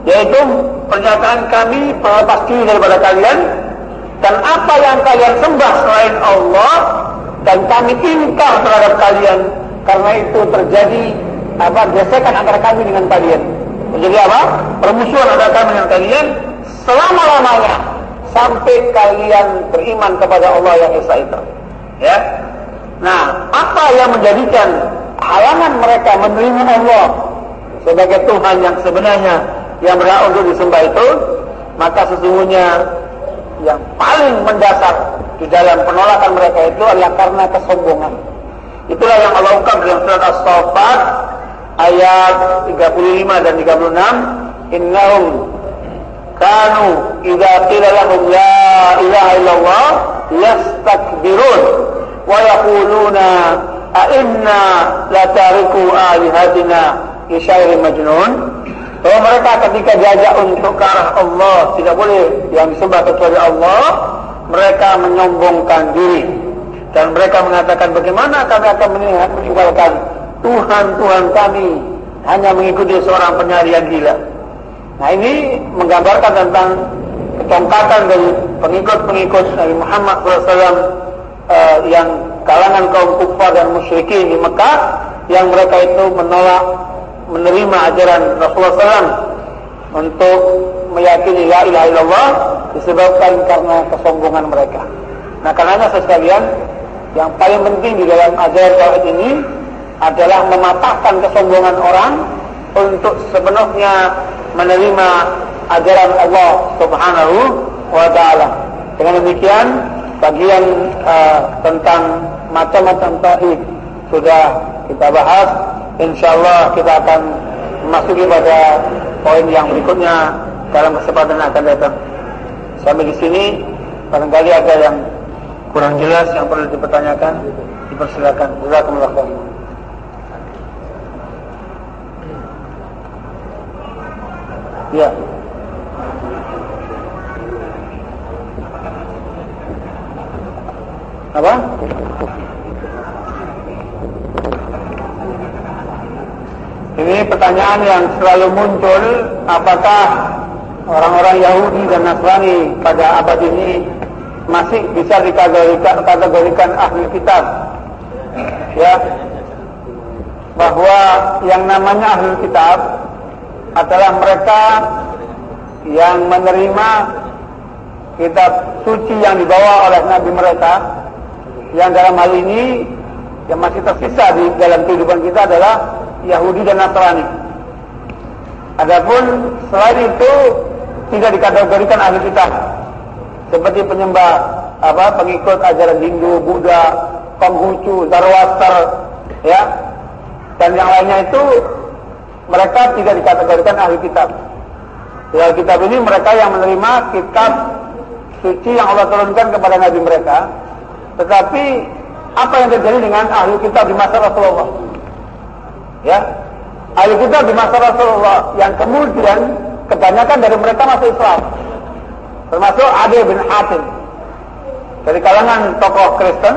Yaitu pernyataan kami melepas diri daripada kalian dan apa yang kalian sembah selain Allah dan kami ingkar terhadap kalian karena itu terjadi apa gesekan antara kami dengan kalian. Menjadi apa? Permusuhan antara kami dengan kalian selama-lamanya sampai kalian beriman kepada Allah yang Esa itu. Ya. Nah, apa yang menjadikan halangan mereka menerima Allah sebagai Tuhan yang sebenarnya yang berhak untuk disembah itu? Maka sesungguhnya yang paling mendasar di dalam penolakan mereka itu adalah karena kesombongan. Itulah yang Allah ungkap dalam surat As-Saffat ayat 35 dan 36. Innahum kanu idza qila lahum la ilaha illallah yastakbirun wa yaquluna a inna la tariku alihatina li majnun. Bahwa mereka ketika diajak untuk ke arah Allah tidak boleh yang disembah kecuali Allah mereka menyombongkan diri. Dan mereka mengatakan bagaimana kami akan meninggalkan Tuhan-Tuhan kami hanya mengikuti seorang penyair yang gila Nah ini menggambarkan tentang kecongkatan dari pengikut-pengikut Nabi Muhammad SAW uh, eh, yang kalangan kaum kufar dan musyrikin di Mekah yang mereka itu menolak menerima ajaran Rasulullah SAW untuk meyakini la ilaha illallah disebabkan karena kesombongan mereka. Nah karenanya sekalian yang paling penting di dalam ajaran tauhid ini adalah mematahkan kesombongan orang untuk sepenuhnya menerima ajaran Allah Subhanahu wa taala. Dengan demikian bagian uh, tentang macam-macam tauhid sudah kita bahas. Insyaallah kita akan memasuki pada poin yang berikutnya dalam kesempatan yang akan datang. Sampai di sini barangkali ada yang kurang jelas yang perlu dipertanyakan, dipersilakan. Jazakumullah khairan. Ya. Apa? Ini pertanyaan yang selalu muncul, apakah orang-orang Yahudi dan Nasrani pada abad ini masih bisa dikategorikan, kategorikan ahli kitab? Ya, bahwa yang namanya ahli kitab adalah mereka yang menerima kitab suci yang dibawa oleh nabi mereka yang dalam hal ini yang masih tersisa di dalam kehidupan kita adalah Yahudi dan Nasrani. Adapun selain itu tidak dikategorikan ahli kitab seperti penyembah apa pengikut ajaran Hindu, Buddha, Konghucu, Zoroaster, ya dan yang lainnya itu mereka tidak dikategorikan ahli kitab. Ahli kitab ini mereka yang menerima kitab suci yang Allah turunkan kepada nabi mereka. Tetapi apa yang terjadi dengan ahli kitab di masa Rasulullah? Ya, ahli kitab di masa Rasulullah yang kemudian kebanyakan dari mereka masuk Islam. Termasuk Adi bin Hatim dari kalangan tokoh Kristen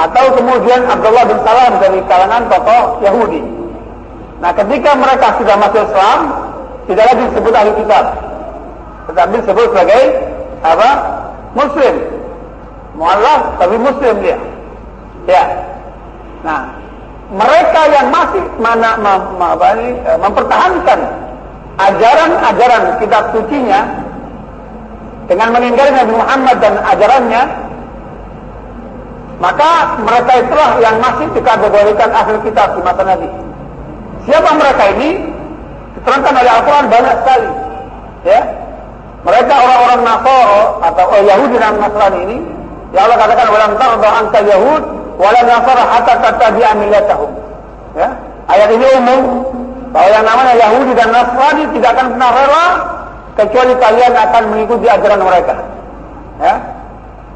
atau kemudian Abdullah bin Salam dari kalangan tokoh Yahudi. Nah, ketika mereka sudah masuk Islam, tidak lagi disebut ahli kitab, tetapi disebut sebagai apa? Muslim. Mualaf tapi Muslim dia. Ya. Nah, mereka yang masih mana mem, mem, mempertahankan ajaran-ajaran kitab sucinya dengan meninggalkan Nabi Muhammad dan ajarannya, maka mereka itulah yang masih dikategorikan ahli kitab di masa Nabi. Siapa mereka ini? Diterangkan oleh Al-Quran banyak sekali. Ya, mereka orang-orang Nasoro atau oh, Yahudi dan Nasrani ini, ya Allah katakan walam tarda anta Yahud walam Nasara hatta tattabi'a millatahum. Ya, ayat ini umum bahwa yang namanya Yahudi dan Nasrani tidak akan pernah rela kecuali kalian akan mengikuti ajaran mereka. Ya.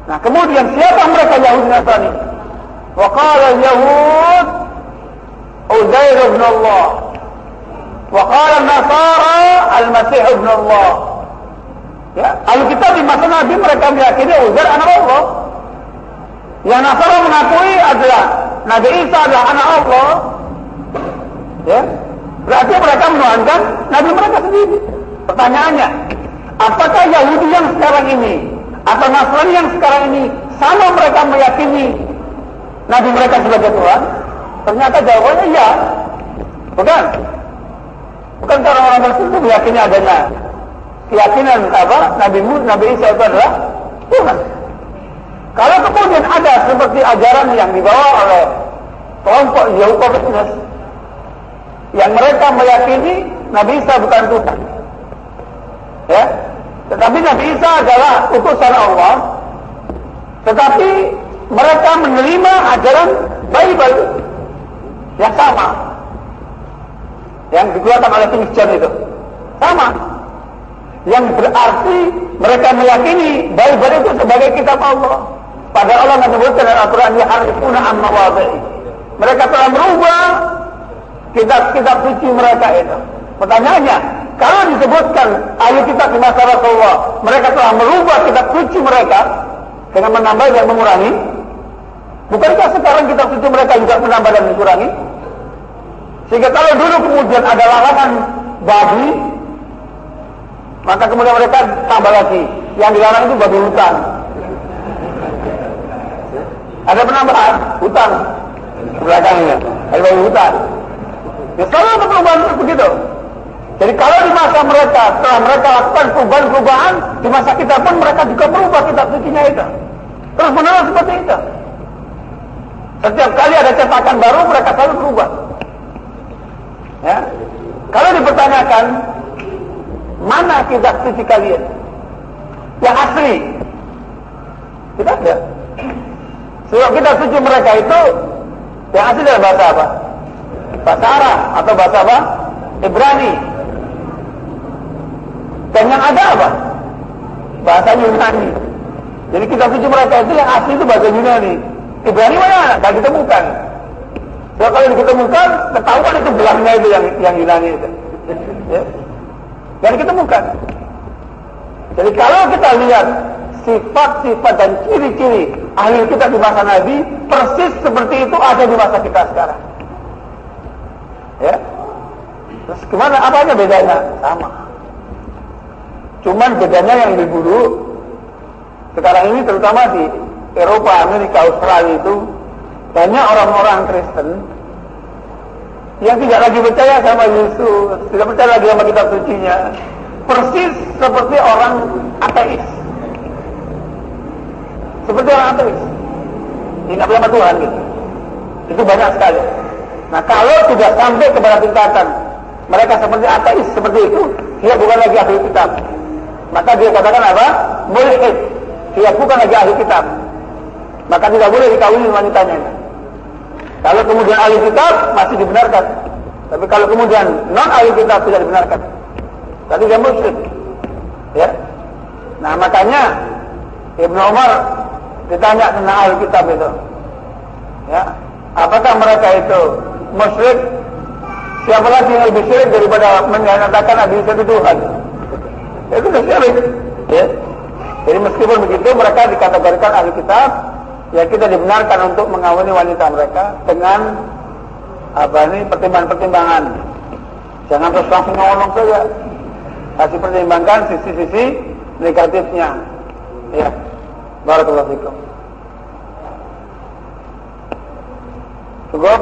Nah, kemudian siapa mereka Yahudi dan Nasrani? Wa qala Yahud Ibn Allah. Wa qala Nasara Al-Masih ibn Allah. Ya, Alkitab di masa Nabi mereka meyakini Uzair anak Allah. Yang Nasara mengakui adalah Nabi Isa adalah anak Allah. Ya, berarti mereka menuhankan Nabi mereka sendiri. Pertanyaannya, apakah Yahudi yang sekarang ini atau Nasrani yang sekarang ini sama mereka meyakini Nabi mereka sebagai Tuhan? Ternyata jawabannya iya. Bukan? Bukan karena orang tersebut meyakini adanya keyakinan apa Nabi Nabi Isa itu adalah Tuhan. Kalau kemudian ada seperti ajaran yang dibawa oleh kelompok Yehovah yang mereka meyakini Nabi Isa bukan Tuhan. Ya, tetapi Nabi Isa adalah utusan Allah. Tetapi mereka menerima ajaran Bible yang sama. Yang dikeluarkan oleh King John itu. Sama. Yang berarti mereka meyakini Bible itu sebagai kitab Allah. Pada Allah menyebutkan dalam Al-Quran Yaharifuna amma wadai. Mereka telah merubah kitab-kitab suci mereka itu. Pertanyaannya, kalau disebutkan ahli kitab di masa Rasulullah, mereka telah merubah kitab suci mereka dengan menambah dan mengurangi. Bukankah sekarang kitab suci mereka juga menambah dan mengurangi? Sehingga kalau dulu kemudian ada larangan babi, maka kemudian mereka tambah lagi. Yang dilarang itu babi hutan. Ada penambahan hutan belakangnya, ada babi hutan. Ya selalu ada perubahan begitu. Jadi kalau di masa mereka setelah mereka lakukan perubahan-perubahan, di masa kita pun mereka juga berubah kitab sucinya itu. Terus menerus seperti itu. Setiap kali ada cetakan baru mereka selalu berubah. Ya. Kalau dipertanyakan mana kitab suci kalian? yang asli. Kita tidak. Sebab kita setuju mereka itu yang asli adalah bahasa apa? Bahasa Arab atau bahasa apa? Ibrani. Dan yang ada apa? Bahasa Yunani. Jadi kita setuju mereka itu yang asli itu bahasa Yunani. Ibrani mana? Tidak ditemukan. Sebab kalau diketemukan, ketahuan itu belahnya itu yang yang Yunani itu. Ya. Dan diketemukan. Jadi kalau kita lihat sifat-sifat dan ciri-ciri ahli kita di masa Nabi persis seperti itu ada di masa kita sekarang. Ya. Terus gimana? Apanya bedanya? Sama. Cuman bedanya yang lebih buruk sekarang ini terutama di Eropa, Amerika, Australia itu banyak orang-orang Kristen yang tidak lagi percaya sama Yesus, tidak percaya lagi sama kitab sucinya. Persis seperti orang ateis. Seperti orang ateis. Tidak sama Tuhan gitu. Itu banyak sekali. Nah kalau sudah sampai kepada tingkatan mereka seperti ateis seperti itu, dia bukan lagi ahli kitab. Maka dia katakan apa? Mulhid. Dia bukan lagi ahli kitab. Maka tidak boleh dikawini wanitanya. Kalau kemudian ahli kitab masih dibenarkan. Tapi kalau kemudian non ahli kitab tidak dibenarkan. Tadi dia musyrik. Ya. Nah, makanya Ibnu Umar ditanya tentang ahli kitab itu. Ya. Apakah mereka itu musyrik? Siapa lagi yang lebih syirik daripada menyatakan Nabi itu Tuhan? Itu sudah syirik. Ya. Jadi meskipun begitu mereka dikategorikan ahli kitab, ya kita dibenarkan untuk mengawini wanita mereka dengan apa ini pertimbangan-pertimbangan. Jangan terus langsung ngomong saja. Kasih pertimbangkan sisi-sisi negatifnya. Ya. Barakallahu fikum. Cukup?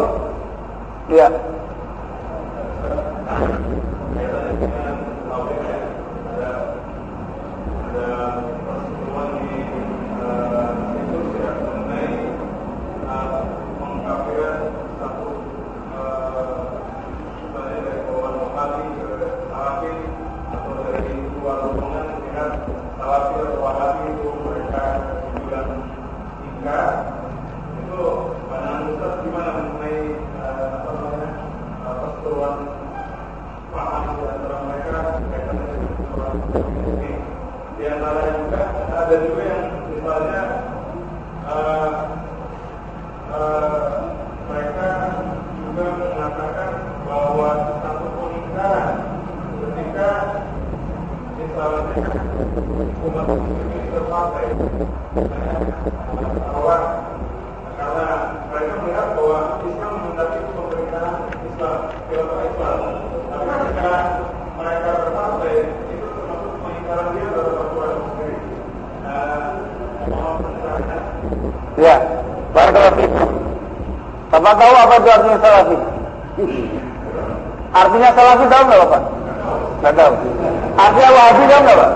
Ya. Apa itu artinya salafi? Artinya salafi tahu nggak Bapak? Nggak tahu. Artinya wahabi tahu nggak Pak?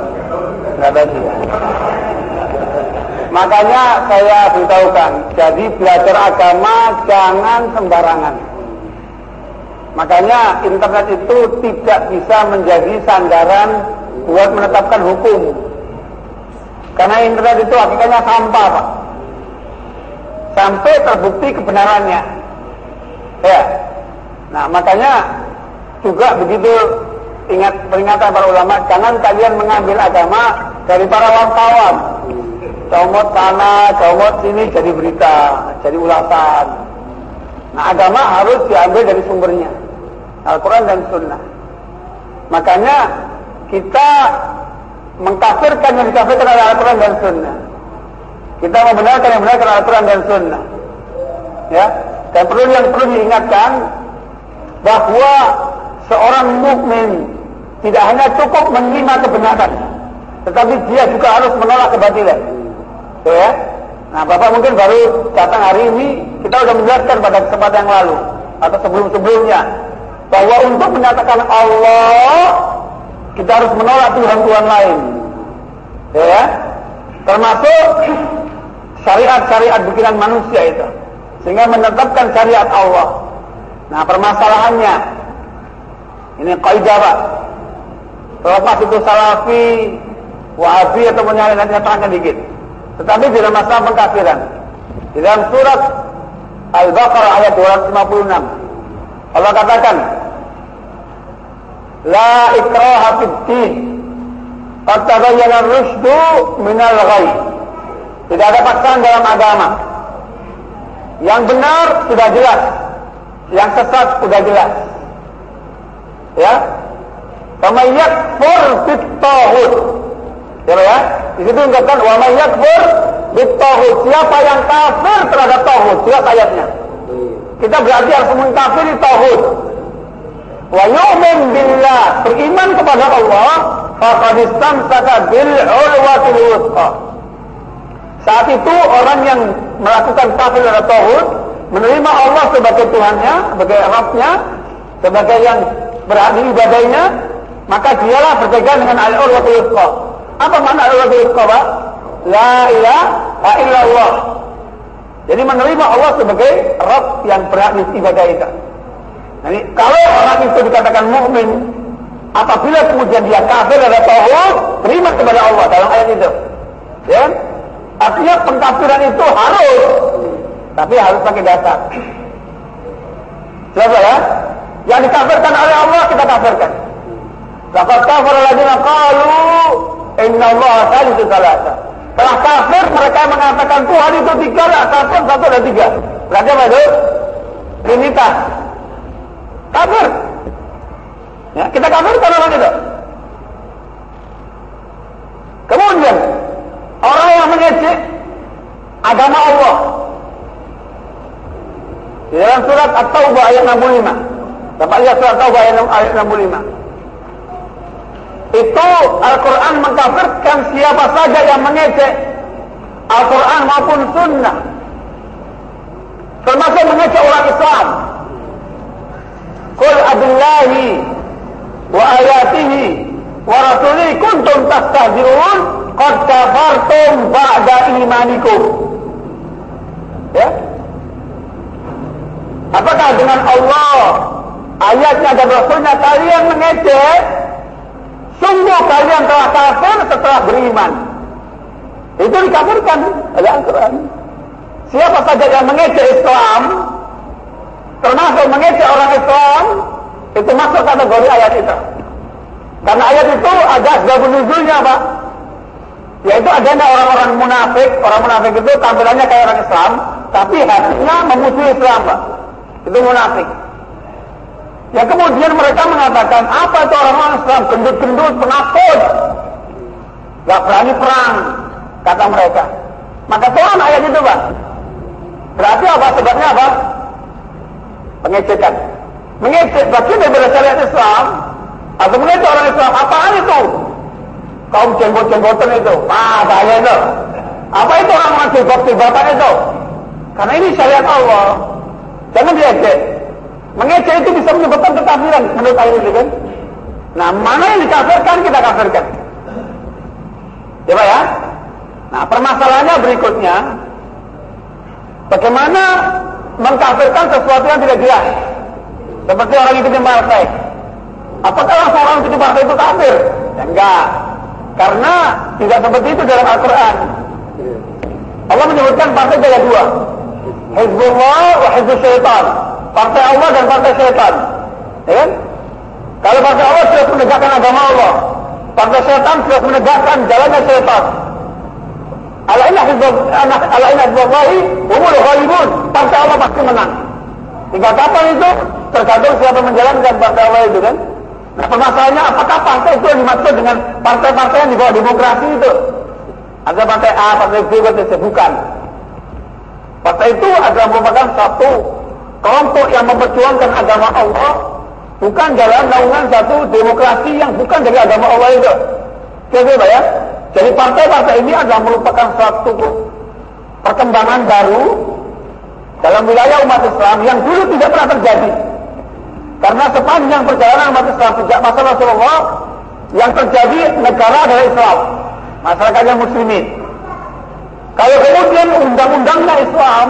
Nggak tahu juga. Makanya saya beritahukan, jadi belajar agama jangan sembarangan. Makanya internet itu tidak bisa menjadi sandaran buat menetapkan hukum. Karena internet itu hakikatnya sampah, Pak sampai terbukti kebenarannya. Ya. Nah, makanya juga begitu ingat peringatan para ulama, jangan kalian mengambil agama dari para wartawan. Comot sana, comot sini jadi berita, jadi ulasan. Nah, agama harus diambil dari sumbernya. Al-Quran dan Sunnah. Makanya kita mengkafirkan yang dikafirkan oleh Al-Quran dan Sunnah. Kita membenarkan yang benar Al-Quran dan Sunnah. Ya, dan perlu yang perlu diingatkan bahwa seorang mukmin tidak hanya cukup menerima kebenaran, tetapi dia juga harus menolak kebatilan. Ya. Nah, Bapak mungkin baru datang hari ini, kita sudah menjelaskan pada kesempatan yang lalu atau sebelum-sebelumnya bahwa untuk menyatakan Allah kita harus menolak Tuhan-Tuhan lain. Ya. Termasuk syariat-syariat bikinan manusia itu. Sehingga menetapkan syariat Allah. Nah permasalahannya, ini kaidah Pak. Terlepas itu salafi, Wahabi atau menyalin nanti terangkan dikit. Tetapi dalam masalah pengkafiran. Di dalam surat Al-Baqarah ayat 256. Allah katakan, La ikraha fid din. Qad tabayyana minal. Tidak ada paksaan dalam agama. Yang benar sudah jelas, yang sesat sudah jelas. Ya. Faman yakfur bit taghut. Ya, ya. Di situ dikatakan wa man yakfur bit. Siapa yang kafir terhadap taghut? Jelas ayatnya. Kita berarti harus mengkafiri taghut. Wa yu'min billah, beriman kepada Allah, faqad istamsaka bil urwatil wuthqa. Saat itu orang yang melakukan kafir terhadap taghut menerima Allah sebagai Tuhannya, sebagai Rabbnya, sebagai yang berhak ibadahnya, maka dialah berpegang dengan al-urwatul wuthqa. Apa makna al-urwatul wuthqa, Pak? La ilaha illallah. Jadi menerima Allah sebagai Rabb yang berhak itu. Jadi kalau orang itu dikatakan mukmin, apabila kemudian dia kafir ada tauhid, terima kepada Allah dalam ayat itu. Ya kan? Artinya pengkafiran itu harus, tapi harus pakai dasar. Jelas ya? Yang dikafirkan oleh Allah kita kafirkan. Laqad kafara alladziina qalu inna Allah salisu salasa. Telah kafir mereka mengatakan Tuhan itu tiga lah, satu, satu dan tiga. Berarti apa itu? Trinitas. Kafir. Ya, kita kafirkan orang itu. Kemudian orang yang mengejek agama Allah di dalam surat At-Taubah ayat 65. Dapat lihat surat At-Taubah ayat 65. Itu Al-Quran mengkafirkan siapa saja yang mengejek Al-Quran maupun Sunnah. Termasuk mengejek orang Islam. Qul abillahi wa ayatihi wa rasulihi kuntum tastahzi'un qad kafartum ba'da imanikum. Ya. Apakah dengan Allah ayatnya dan rasulnya kalian mengejek Sungguh kalian telah kafir setelah beriman. Itu dikafirkan oleh Al-Quran. Siapa saja yang mengejek Islam, termasuk mengejek orang Islam, itu masuk kategori ayat itu. Karena ayat itu ada sebab nuzulnya, Pak. Yaitu adanya orang-orang munafik, orang munafik itu tampilannya kayak orang Islam, tapi hatinya memusuhi Islam, Pak. Itu munafik. Ya kemudian mereka mengatakan, apa itu orang-orang Islam? Gendut-gendut, penakut. Gak berani perang, kata mereka. Maka turun ayat itu, Pak. Berarti apa? Sebabnya apa? Pengecekan. Mengecek bagian daripada syariat Islam, atau mengecek orang Islam, apaan itu? Kaum jenggot-jenggotan itu. Ah, bahaya itu. Apa itu orang-orang jenggot-jenggotan itu? Karena ini syariat Allah. Jangan diejek. Mengejek itu bisa menyebabkan kekafiran menurut ayat itu kan. Nah, mana yang dikafirkan kita kafirkan. Coba ya. Nah, permasalahannya berikutnya. Bagaimana mengkafirkan sesuatu yang tidak jelas. Seperti orang itu di partai. Apakah orang di partai itu kafir? Ya, enggak. Karena tidak seperti itu dalam Al-Quran. Allah menyebutkan partai ada dua. Hizbullah wa Hizbul Syaitan. Partai Allah dan partai Syaitan. Ya kan? Kalau partai Allah sudah menegakkan agama Allah. Partai Syaitan sudah menegakkan jalannya Syaitan. Alaina alaina hizballahi ghalibun. Partai Allah pasti menang. Tinggal kapan itu? Tergantung siapa menjalankan partai Allah itu kan. Nah permasalahannya apakah partai itu yang dimaksud dengan partai-partai yang di bawah demokrasi itu? Ada partai A, partai B, partai C, bukan. Partai itu adalah merupakan satu kelompok yang memperjuangkan agama Allah bukan dalam naungan satu demokrasi yang bukan dari agama Allah itu. Jadi ya? Jadi partai-partai ini adalah merupakan suatu perkembangan baru dalam wilayah umat Islam yang dulu tidak pernah terjadi. Karena sepanjang perjalanan umat Islam sejak masa Rasulullah yang terjadi negara adalah Islam, masyarakatnya muslimin. Kalau kemudian undang-undangnya Islam,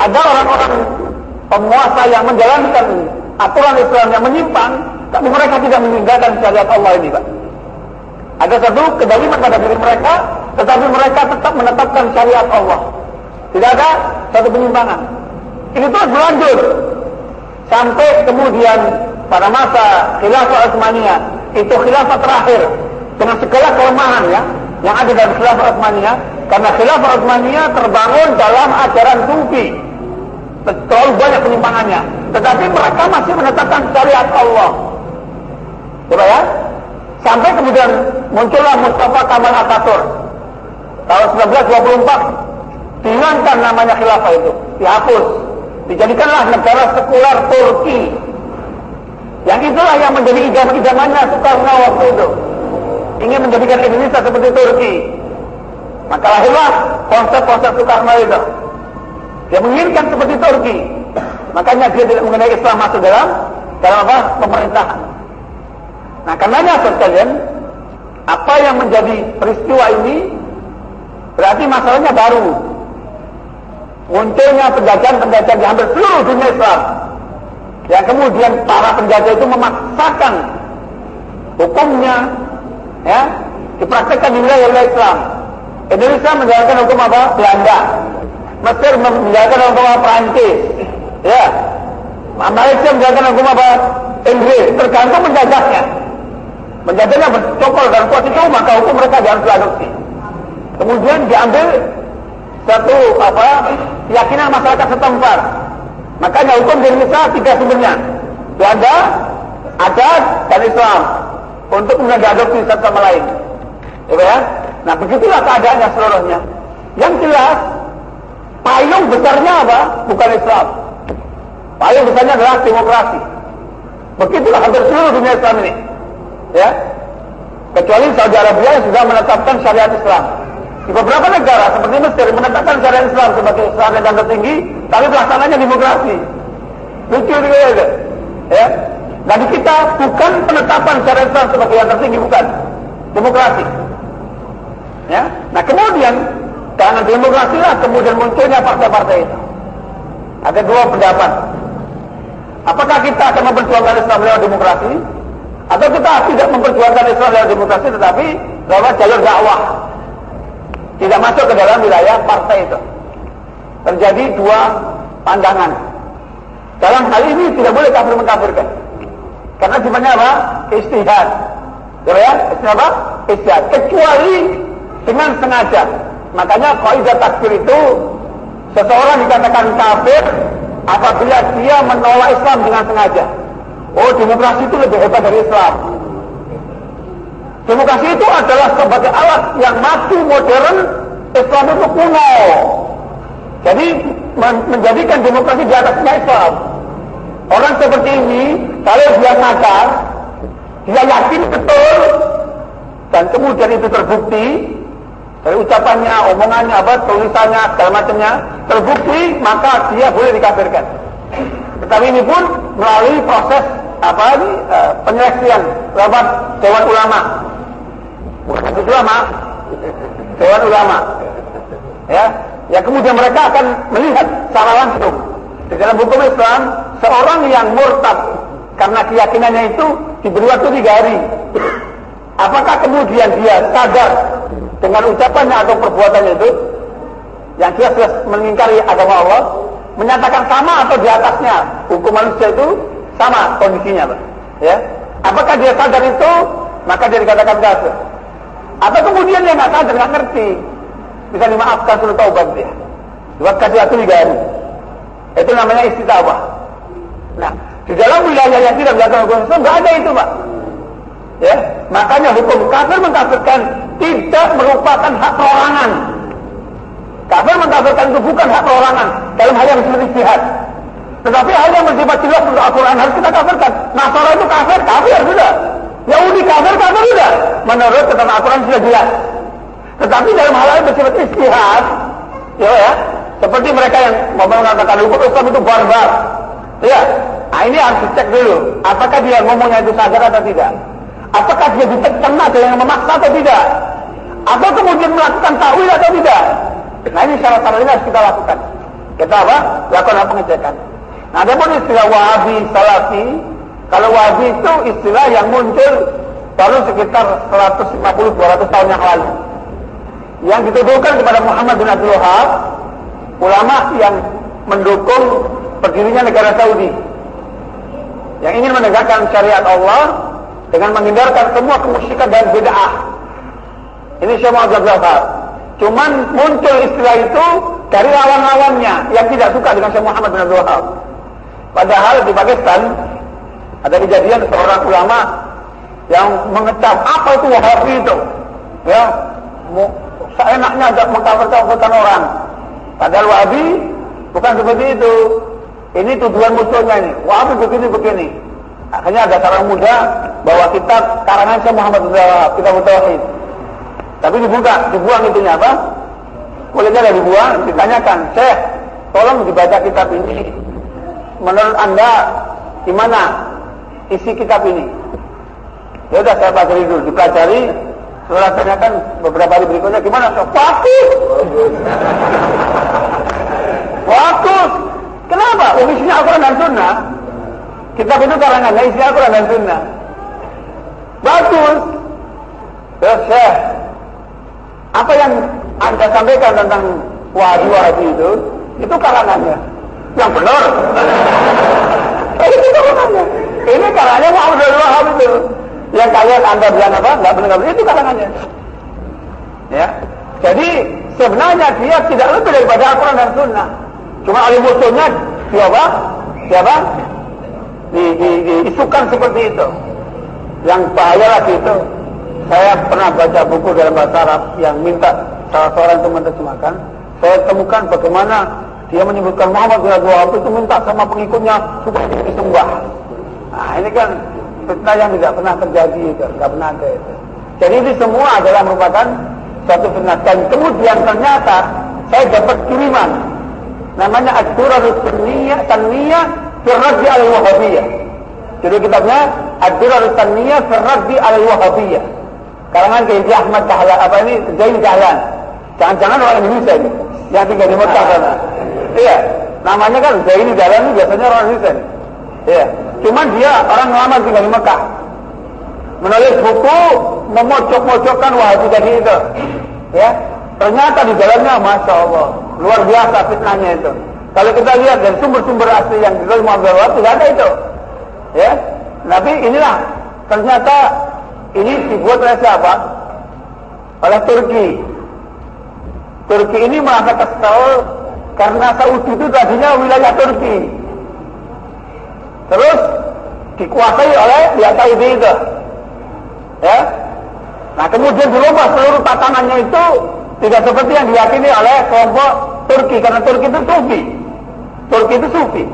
ada orang-orang penguasa yang menjalankan aturan Islam yang menyimpang, tapi mereka tidak meninggalkan syariat Allah ini, Pak. Ada satu kedaliman pada diri mereka, tetapi mereka tetap menetapkan syariat Allah. Tidak ada satu penyimpangan. Ini terus berlanjut sampai kemudian pada masa khilafah Utsmaniyah itu khilafah terakhir dengan segala kelemahan ya yang ada dalam khilafah Utsmaniyah karena khilafah Utsmaniyah terbangun dalam ajaran sufi. Terlalu banyak penyimpangannya. Tetapi mereka masih menetapkan syariat Allah. Coba ya? Sampai kemudian muncullah Mustafa Kamal Ataturk tahun 1924 dihilangkan namanya khilafah itu dihapus dijadikanlah negara sekular Turki. Yang itulah yang menjadi idaman-idamannya Soekarno waktu itu. Ingin menjadikan Indonesia seperti Turki. Maka lahirlah konsep-konsep Soekarno itu. Dia menginginkan seperti Turki. Makanya dia tidak mengenai Islam masuk dalam dalam apa? Pemerintahan. Nah karenanya sekalian apa yang menjadi peristiwa ini berarti masalahnya baru munculnya penjajahan-penjajahan di hampir seluruh dunia Islam. Yang kemudian para penjajah itu memaksakan hukumnya ya dipraktekkan di wilayah Islam. Indonesia menjalankan hukum apa? Belanda. Mesir menjalankan hukum apa? Perancis. Ya. Malaysia menjalankan hukum apa? Inggris. Tergantung penjajahnya. Penjajahnya bercokol dan kuat itu maka hukum mereka harus diadopsi kemudian diambil satu apa keyakinan masyarakat setempat. Makanya hukum Indonesia tiga sumbernya. Belanda adat dan Islam. Untuk kemudian diadopsi satu sama lain. Ya. Nah begitulah keadaannya seluruhnya. Yang jelas payung besarnya apa? Bukan Islam. Payung besarnya adalah demokrasi. Begitulah hampir seluruh dunia Islam ini. Ya. Kecuali Saudi Arabia yang sudah menetapkan syariat Islam di beberapa negara seperti Mesir menetapkan syariat Islam sebagai syariat yang tertinggi tapi pelaksananya demokrasi. Lucu juga ya ya. Nah di kita bukan penetapan syariat Islam sebagai yang tertinggi bukan. Demokrasi. Ya. Nah kemudian karena demokrasi lah kemudian munculnya partai-partai itu. Ada dua pendapat. Apakah kita akan memperjuangkan Islam lewat demokrasi? Atau kita tidak memperjuangkan Islam lewat demokrasi tetapi lewat jalur dakwah tidak masuk ke dalam wilayah partai itu. Terjadi dua pandangan. Dalam hal ini tidak boleh kafir mengkafirkan. Karena sifatnya apa? istihad. Ya, istihad apa? istihad. Kecuali dengan sengaja. Makanya kaidah takfir itu seseorang dikatakan kafir apabila dia menolak Islam dengan sengaja. Oh demokrasi itu lebih hebat dari Islam demokrasi itu adalah sebagai alat yang maju modern Islam itu kuno jadi men menjadikan demokrasi di atasnya Islam orang seperti ini kalau dia nakal dia yakin betul dan kemudian itu terbukti dari ucapannya, omongannya, apa, tulisannya, segala macamnya terbukti, maka dia boleh dikafirkan. Tetapi ini pun melalui proses apa ini e, penyeleksian lewat Dewan Ulama. Ulama, Dewan Ulama. Ya, ya kemudian mereka akan melihat secara langsung. Di dalam hukum Islam seorang yang murtad karena keyakinannya itu diberi waktu tiga hari. Apakah kemudian dia sadar dengan ucapannya atau perbuatannya itu? Yang jelas-jelas mengingkari agama Allah menyatakan sama atau di atasnya hukum manusia itu sama kondisinya ya. Apakah dia sadar itu? Maka dia dikatakan kafir atau kemudian dia nggak sadar nggak ngerti? Bisa dimaafkan suruh taubat dia. Buat kasih waktu tiga hari. Itu namanya istitabah nah di dalam wilayah yang tidak dilakukan hukum Islam nggak ada itu Pak. Ya makanya hukum kafir mengkafirkan tidak merupakan hak perorangan. Kafir mengkafirkan itu bukan hak perorangan dalam hal yang seperti jihad. Tetapi hal yang bersifat jelas untuk Al-Quran harus kita kafirkan. Nasara itu kafir, kafir sudah Yahudi kafir, kafir sudah menurut ketentuan Al-Quran sudah jelas tetapi dalam hal yang bersifat istihad ya, ya seperti mereka yang mau mengatakan hukum Islam itu barbar ya nah ini harus dicek dulu apakah dia ngomongnya itu sadar atau tidak Apakah dia ditekan ada yang memaksa atau tidak? Atau kemudian melakukan takwil atau tidak? Nah ini syarat-syarat ini harus kita lakukan. Kita apa? Lakukan apa pengecekan. Nah ada pun istilah wahabi, salafi. Kalau wahabi itu istilah yang muncul baru sekitar 150-200 tahun yang lalu. Yang dituduhkan kepada Muhammad bin Abdul Wahab, ulama yang mendukung berdirinya negara Saudi. Yang ingin menegakkan syariat Allah dengan menghindarkan semua kemusyrikan dan bid'ah. Ini Syekh Muhammad bin. Cuman muncul istilah itu dari lawan-lawannya yang tidak suka dengan Syekh Muhammad bin Abdul Wahab. Padahal di Pakistan ada kejadian seorang ulama yang mengecam apa itu Wahabi itu. Ya, seenaknya ada mengkafirkan orang. Padahal Wahabi bukan seperti itu. Ini tujuan musuhnya ini. Wahabi begini begini. Akhirnya ada seorang muda bawa kitab karangan Syekh Muhammad bin Wahab, kitab Tauhid. Tapi dibuka, dibuang itunya apa? Kulitnya ada dibuang, ditanyakan, Syekh, tolong dibaca kitab ini. Menurut Anda, gimana isi kitab ini? Ya udah saya pelajari dulu, dipelajari, setelah tanyakan beberapa hari berikutnya, gimana? Bagus! Bagus! Kenapa? Oh, isinya Al-Quran dan Sunnah. Kitab itu karangannya isi Al-Quran dan Sunnah. Bagus! Terus Syekh, apa yang anda sampaikan tentang wahabi-wahabi itu, itu karangannya. Yang benar. itu karangannya. Ini karangannya Muhammad bin Wahab itu. Yang kalian anda bilang apa? Enggak benar itu karangannya. Ya. Jadi sebenarnya dia tidak lebih daripada Al-Quran dan Sunnah. Cuma oleh musuhnya siapa? Siapa? Di, di, di, isukan seperti itu. Yang bahaya lagi itu saya pernah baca buku dalam bahasa Arab yang minta salah seorang untuk menerjemahkan. Saya temukan bagaimana dia menyebutkan Muhammad bin Abdul Wahab itu minta sama pengikutnya supaya disembah. Nah ini kan fitnah yang tidak pernah terjadi itu, tidak pernah ada itu. Jadi ini semua adalah merupakan suatu fitnah. Dan kemudian ternyata saya dapat kiriman namanya Ad-Durarus Taniyah Taniyah Firraddi al-Wahabiyah. Jadi kitabnya Ad-Durarus Taniyah Firraddi al-Wahabiyah. Karangan Kiai Ahmad Dahlan apa ini Zain Dahlan. Jangan-jangan orang Indonesia ini yang tinggal di Mekah sana. Iya, namanya kan Zain Dahlan ini biasanya orang Indonesia. Ini. Iya, cuman dia orang lama tinggal di Mekah. Menulis buku memojok-mojokkan wahabi tadi itu. Ya, ternyata di dalamnya masya Allah luar biasa fitnahnya itu. Kalau kita lihat dari sumber-sumber asli yang di dalam Muhammad tidak ada itu. Ya, tapi inilah ternyata ini dibuat oleh siapa? Oleh Turki. Turki ini merasa kesal karena Saudi itu tadinya wilayah Turki. Terus dikuasai oleh pihak Saudi itu. Ya. Nah kemudian dirubah seluruh tatanannya itu tidak seperti yang diyakini oleh kelompok Turki karena Turki itu sufi. Turki itu sufi.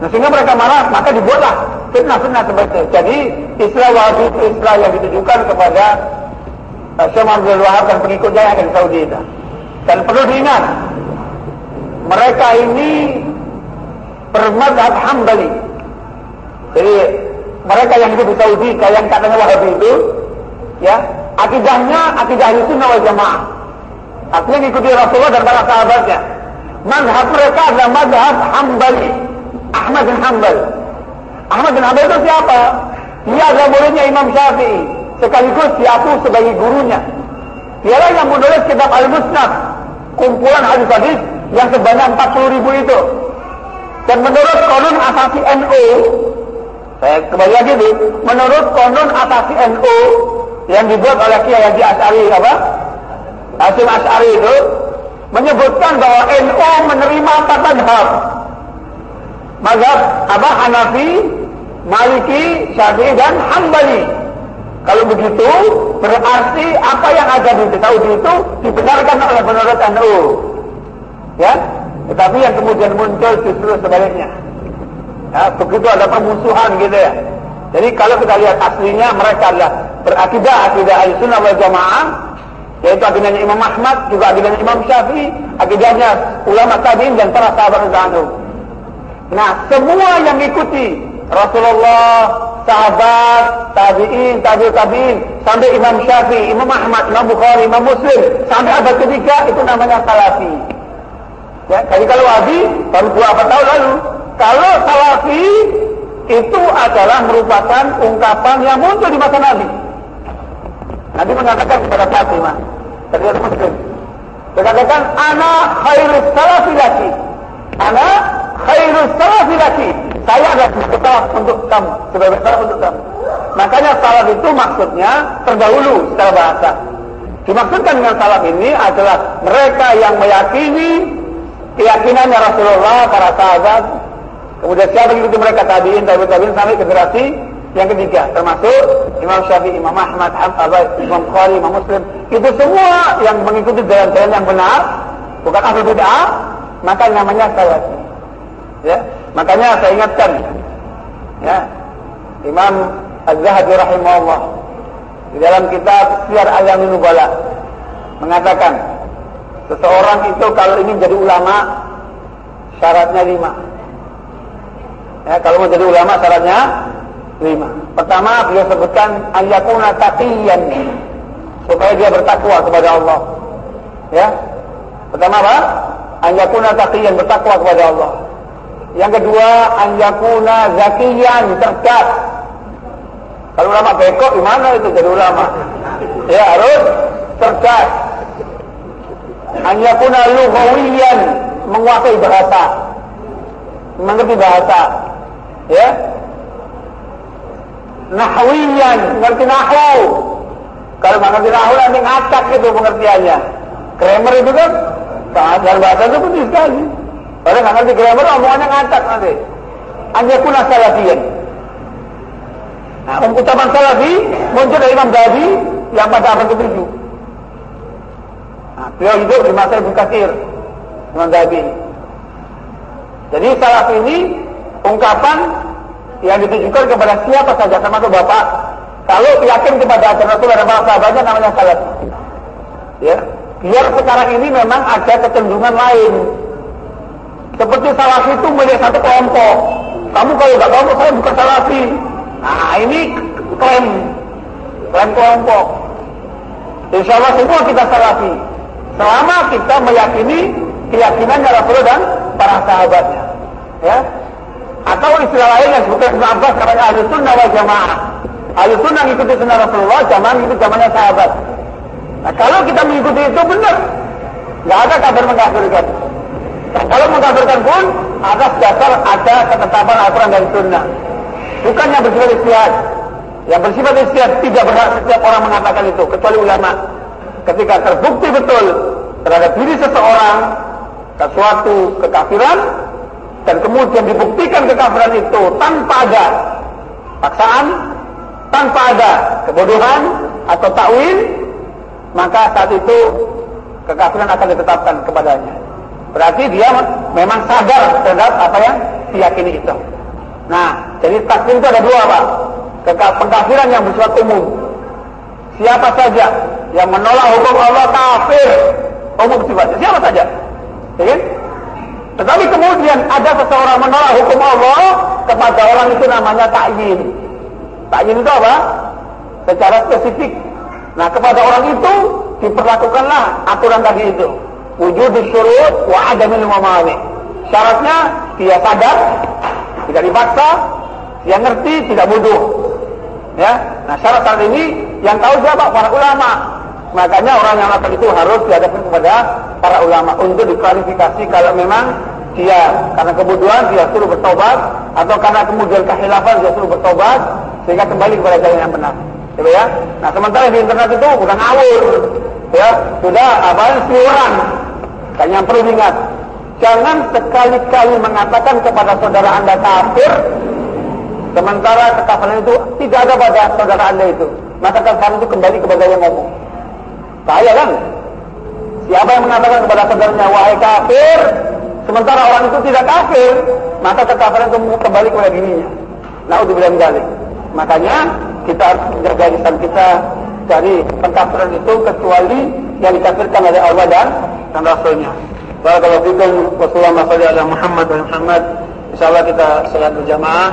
Nah, sehingga mereka marah, maka dibuatlah fitnah-fitnah seperti itu. Jadi istilah Wahabi itu istilah yang ditujukan kepada uh, Syekh Wahab dan pengikutnya yang Saudi itu. Dan perlu diingat, mereka ini bermadhab Hambali. Jadi mereka yang hidup di Saudi, yang katanya Wahabi itu, ya akidahnya akidah itu nawal jamaah. Artinya mengikuti Rasulullah dan para sahabatnya. Mazhab mereka adalah mazhab Hambali. Ahmad bin Hanbal. Ahmad bin Hanbal itu siapa? Dia adalah muridnya Imam Syafi'i. Sekaligus diaku sebagai gurunya. Dialah yang menulis kitab Al-Musnad. Kumpulan hadis-hadis yang sebanyak 40 ribu itu. Dan menurut konon asasi NU, saya kembali lagi itu, menurut konon asasi NU yang dibuat oleh Kiai Haji As'ari apa? Hasim As'ari itu menyebutkan bahwa NU menerima empat madhab mazhab apa Hanafi, Maliki, Syafi'i dan Hambali. Kalau begitu berarti apa yang ada di Saudi itu dibenarkan oleh menurut NU. Ya, tetapi yang kemudian muncul justru sebaliknya. Ya, begitu ada permusuhan gitu ya. Jadi kalau kita lihat aslinya mereka adalah berakidah akidah al-sunnah wal jamaah yaitu akidahnya Imam Ahmad juga akidahnya Imam Syafi'i akidahnya ulama tabi'in dan para sahabat radhiyallahu Nah, semua yang mengikuti Rasulullah, sahabat, tabi'in, tabi'ut tabi'in, sampai Imam Syafi'i, Imam Ahmad, Imam Bukhari, Imam Muslim, sampai abad ketiga itu namanya salafi. Ya, jadi kalau wahabi baru apa tahun lalu. Kalau salafi itu adalah merupakan ungkapan yang muncul di masa Nabi. Nabi mengatakan kepada Fatimah, terlihat Muslim. Dia katakan, Ana khairus salafi laki. Ana khairus salafi laki. Saya adalah salaf untuk kamu. Sebagai salaf untuk kamu. Makanya salaf itu maksudnya terdahulu secara bahasa. Dimaksudkan dengan salaf ini adalah mereka yang meyakini keyakinannya Rasulullah, para sahabat, kemudian siapa yang ikuti mereka tabiin, tabiin, tabiin sampai generasi yang ketiga, termasuk Imam Syafi'i, Imam Ahmad, Imam Bukhari, Imam Muslim, itu semua yang mengikuti jalan-jalan yang benar, bukan ahli bid'ah, maka namanya salafi. Ya, makanya saya ingatkan, ya, Imam Az-Zahabi rahimahullah di dalam kitab Syiar Ayamin Nubala mengatakan seseorang itu kalau ingin jadi ulama syaratnya lima. Ya, kalau mau jadi ulama syaratnya lima. Pertama beliau sebutkan ayyakuna taqiyan supaya dia bertakwa kepada Allah. Ya. Pertama apa? Ayyakuna taqiyan bertakwa kepada Allah. Yang kedua ayyakuna zakiyan cerdas. Kalau ulama bekok gimana itu jadi ulama? Ya harus cerdas. Ayyakuna lughawiyan menguasai bahasa. Mengerti bahasa. Ya, nahwiyan, ngerti nahwu. Kalau nggak ngerti nahwu nanti ngacak gitu pengertiannya. Grammar itu kan dalam bahasa itu penting sekali. Kalau nggak ngerti grammar omongannya ngacak nanti. Anyakuna salafiyan. Nah, ucapan salafi muncul dari Imam Ghazali yang pada abad ke-7. Beliau hidup di masa Ibnu Katsir. Imam. Jadi salaf ini ungkapan yang ditujukan kepada siapa saja termasuk bapak. Kalau yakin kepada ajaran Rasul dan para sahabatnya namanya salat ya. Biar sekarang ini memang ada kecenderungan lain. Seperti salafi itu melihat satu kelompok. Kamu kalau nggak kelompok saya bukan salafi. Nah ini klaim. Klaim kelompok. Insya Allah semua kita salafi selama kita meyakini keyakinannya Rasulullah dan para sahabatnya ya atau istilah lain yang disebutkan Ibn Abbas namanya ahli sunnah wal jamaah. Ahli sunnah mengikuti sunnah Rasulullah, jamaah mengikuti zamannya sahabat. Nah kalau kita mengikuti itu benar, nggak ada kabar mengkafirkan. Nah, kalau mengkafirkan pun atas dasar ada ketetapan aturan dan sunnah. Bukan yang bersifat istihad. Yang bersifat istihad tidak berhak setiap orang mengatakan itu, kecuali ulama. Ketika terbukti betul terhadap diri seseorang sesuatu kekafiran, dan kemudian dibuktikan kekafiran itu tanpa ada paksaan, tanpa ada kebodohan atau takwil, maka saat itu kekafiran akan ditetapkan kepadanya. Berarti dia memang sadar terhadap apa yang diyakini itu. Nah, jadi takfir itu ada dua pak. Pengkafiran yang bersifat umum. Siapa saja yang menolak hukum Allah kafir umum sifatnya. Siapa saja. Ya kan? Tetapi kemudian ada seseorang menolak hukum Allah kepada orang itu namanya takyin. Takyin itu apa? Secara spesifik. Nah kepada orang itu diperlakukanlah aturan tadi itu. Wujud syurut wa adamil mamani. Syaratnya dia sadar, tidak dipaksa, dia ngerti, tidak bodoh. Ya, nah syarat-syarat ini yang tahu siapa? Para ulama. Makanya orang yang nakal itu harus dihadapkan kepada para ulama untuk diklarifikasi kalau memang dia karena kebodohan dia suruh bertobat atau karena kemudian kehilafan dia suruh bertobat sehingga kembali kepada jalan yang benar. Gitu ya. Nah sementara di internet itu bukan ngawur, ya sudah apa orang. Dan yang perlu diingat, jangan sekali-kali mengatakan kepada saudara anda kafir, sementara kekafiran itu tidak ada pada saudara anda itu. Maka kekafiran itu kembali kepada yang ngomong. Bahaya kan? Siapa yang mengatakan kepada saudaranya, wahai kafir, sementara orang itu tidak kafir, maka kekafiran itu kembali kepada dirinya. Nah, untuk bilang balik. Makanya kita harus menjaga lisan kita dari pengkafiran itu kecuali yang dikafirkan oleh Allah dan dan Rasulnya. Barakallahu fikum wa sallallahu alaihi Muhammad wa Muhammad. Insyaallah kita salat berjamaah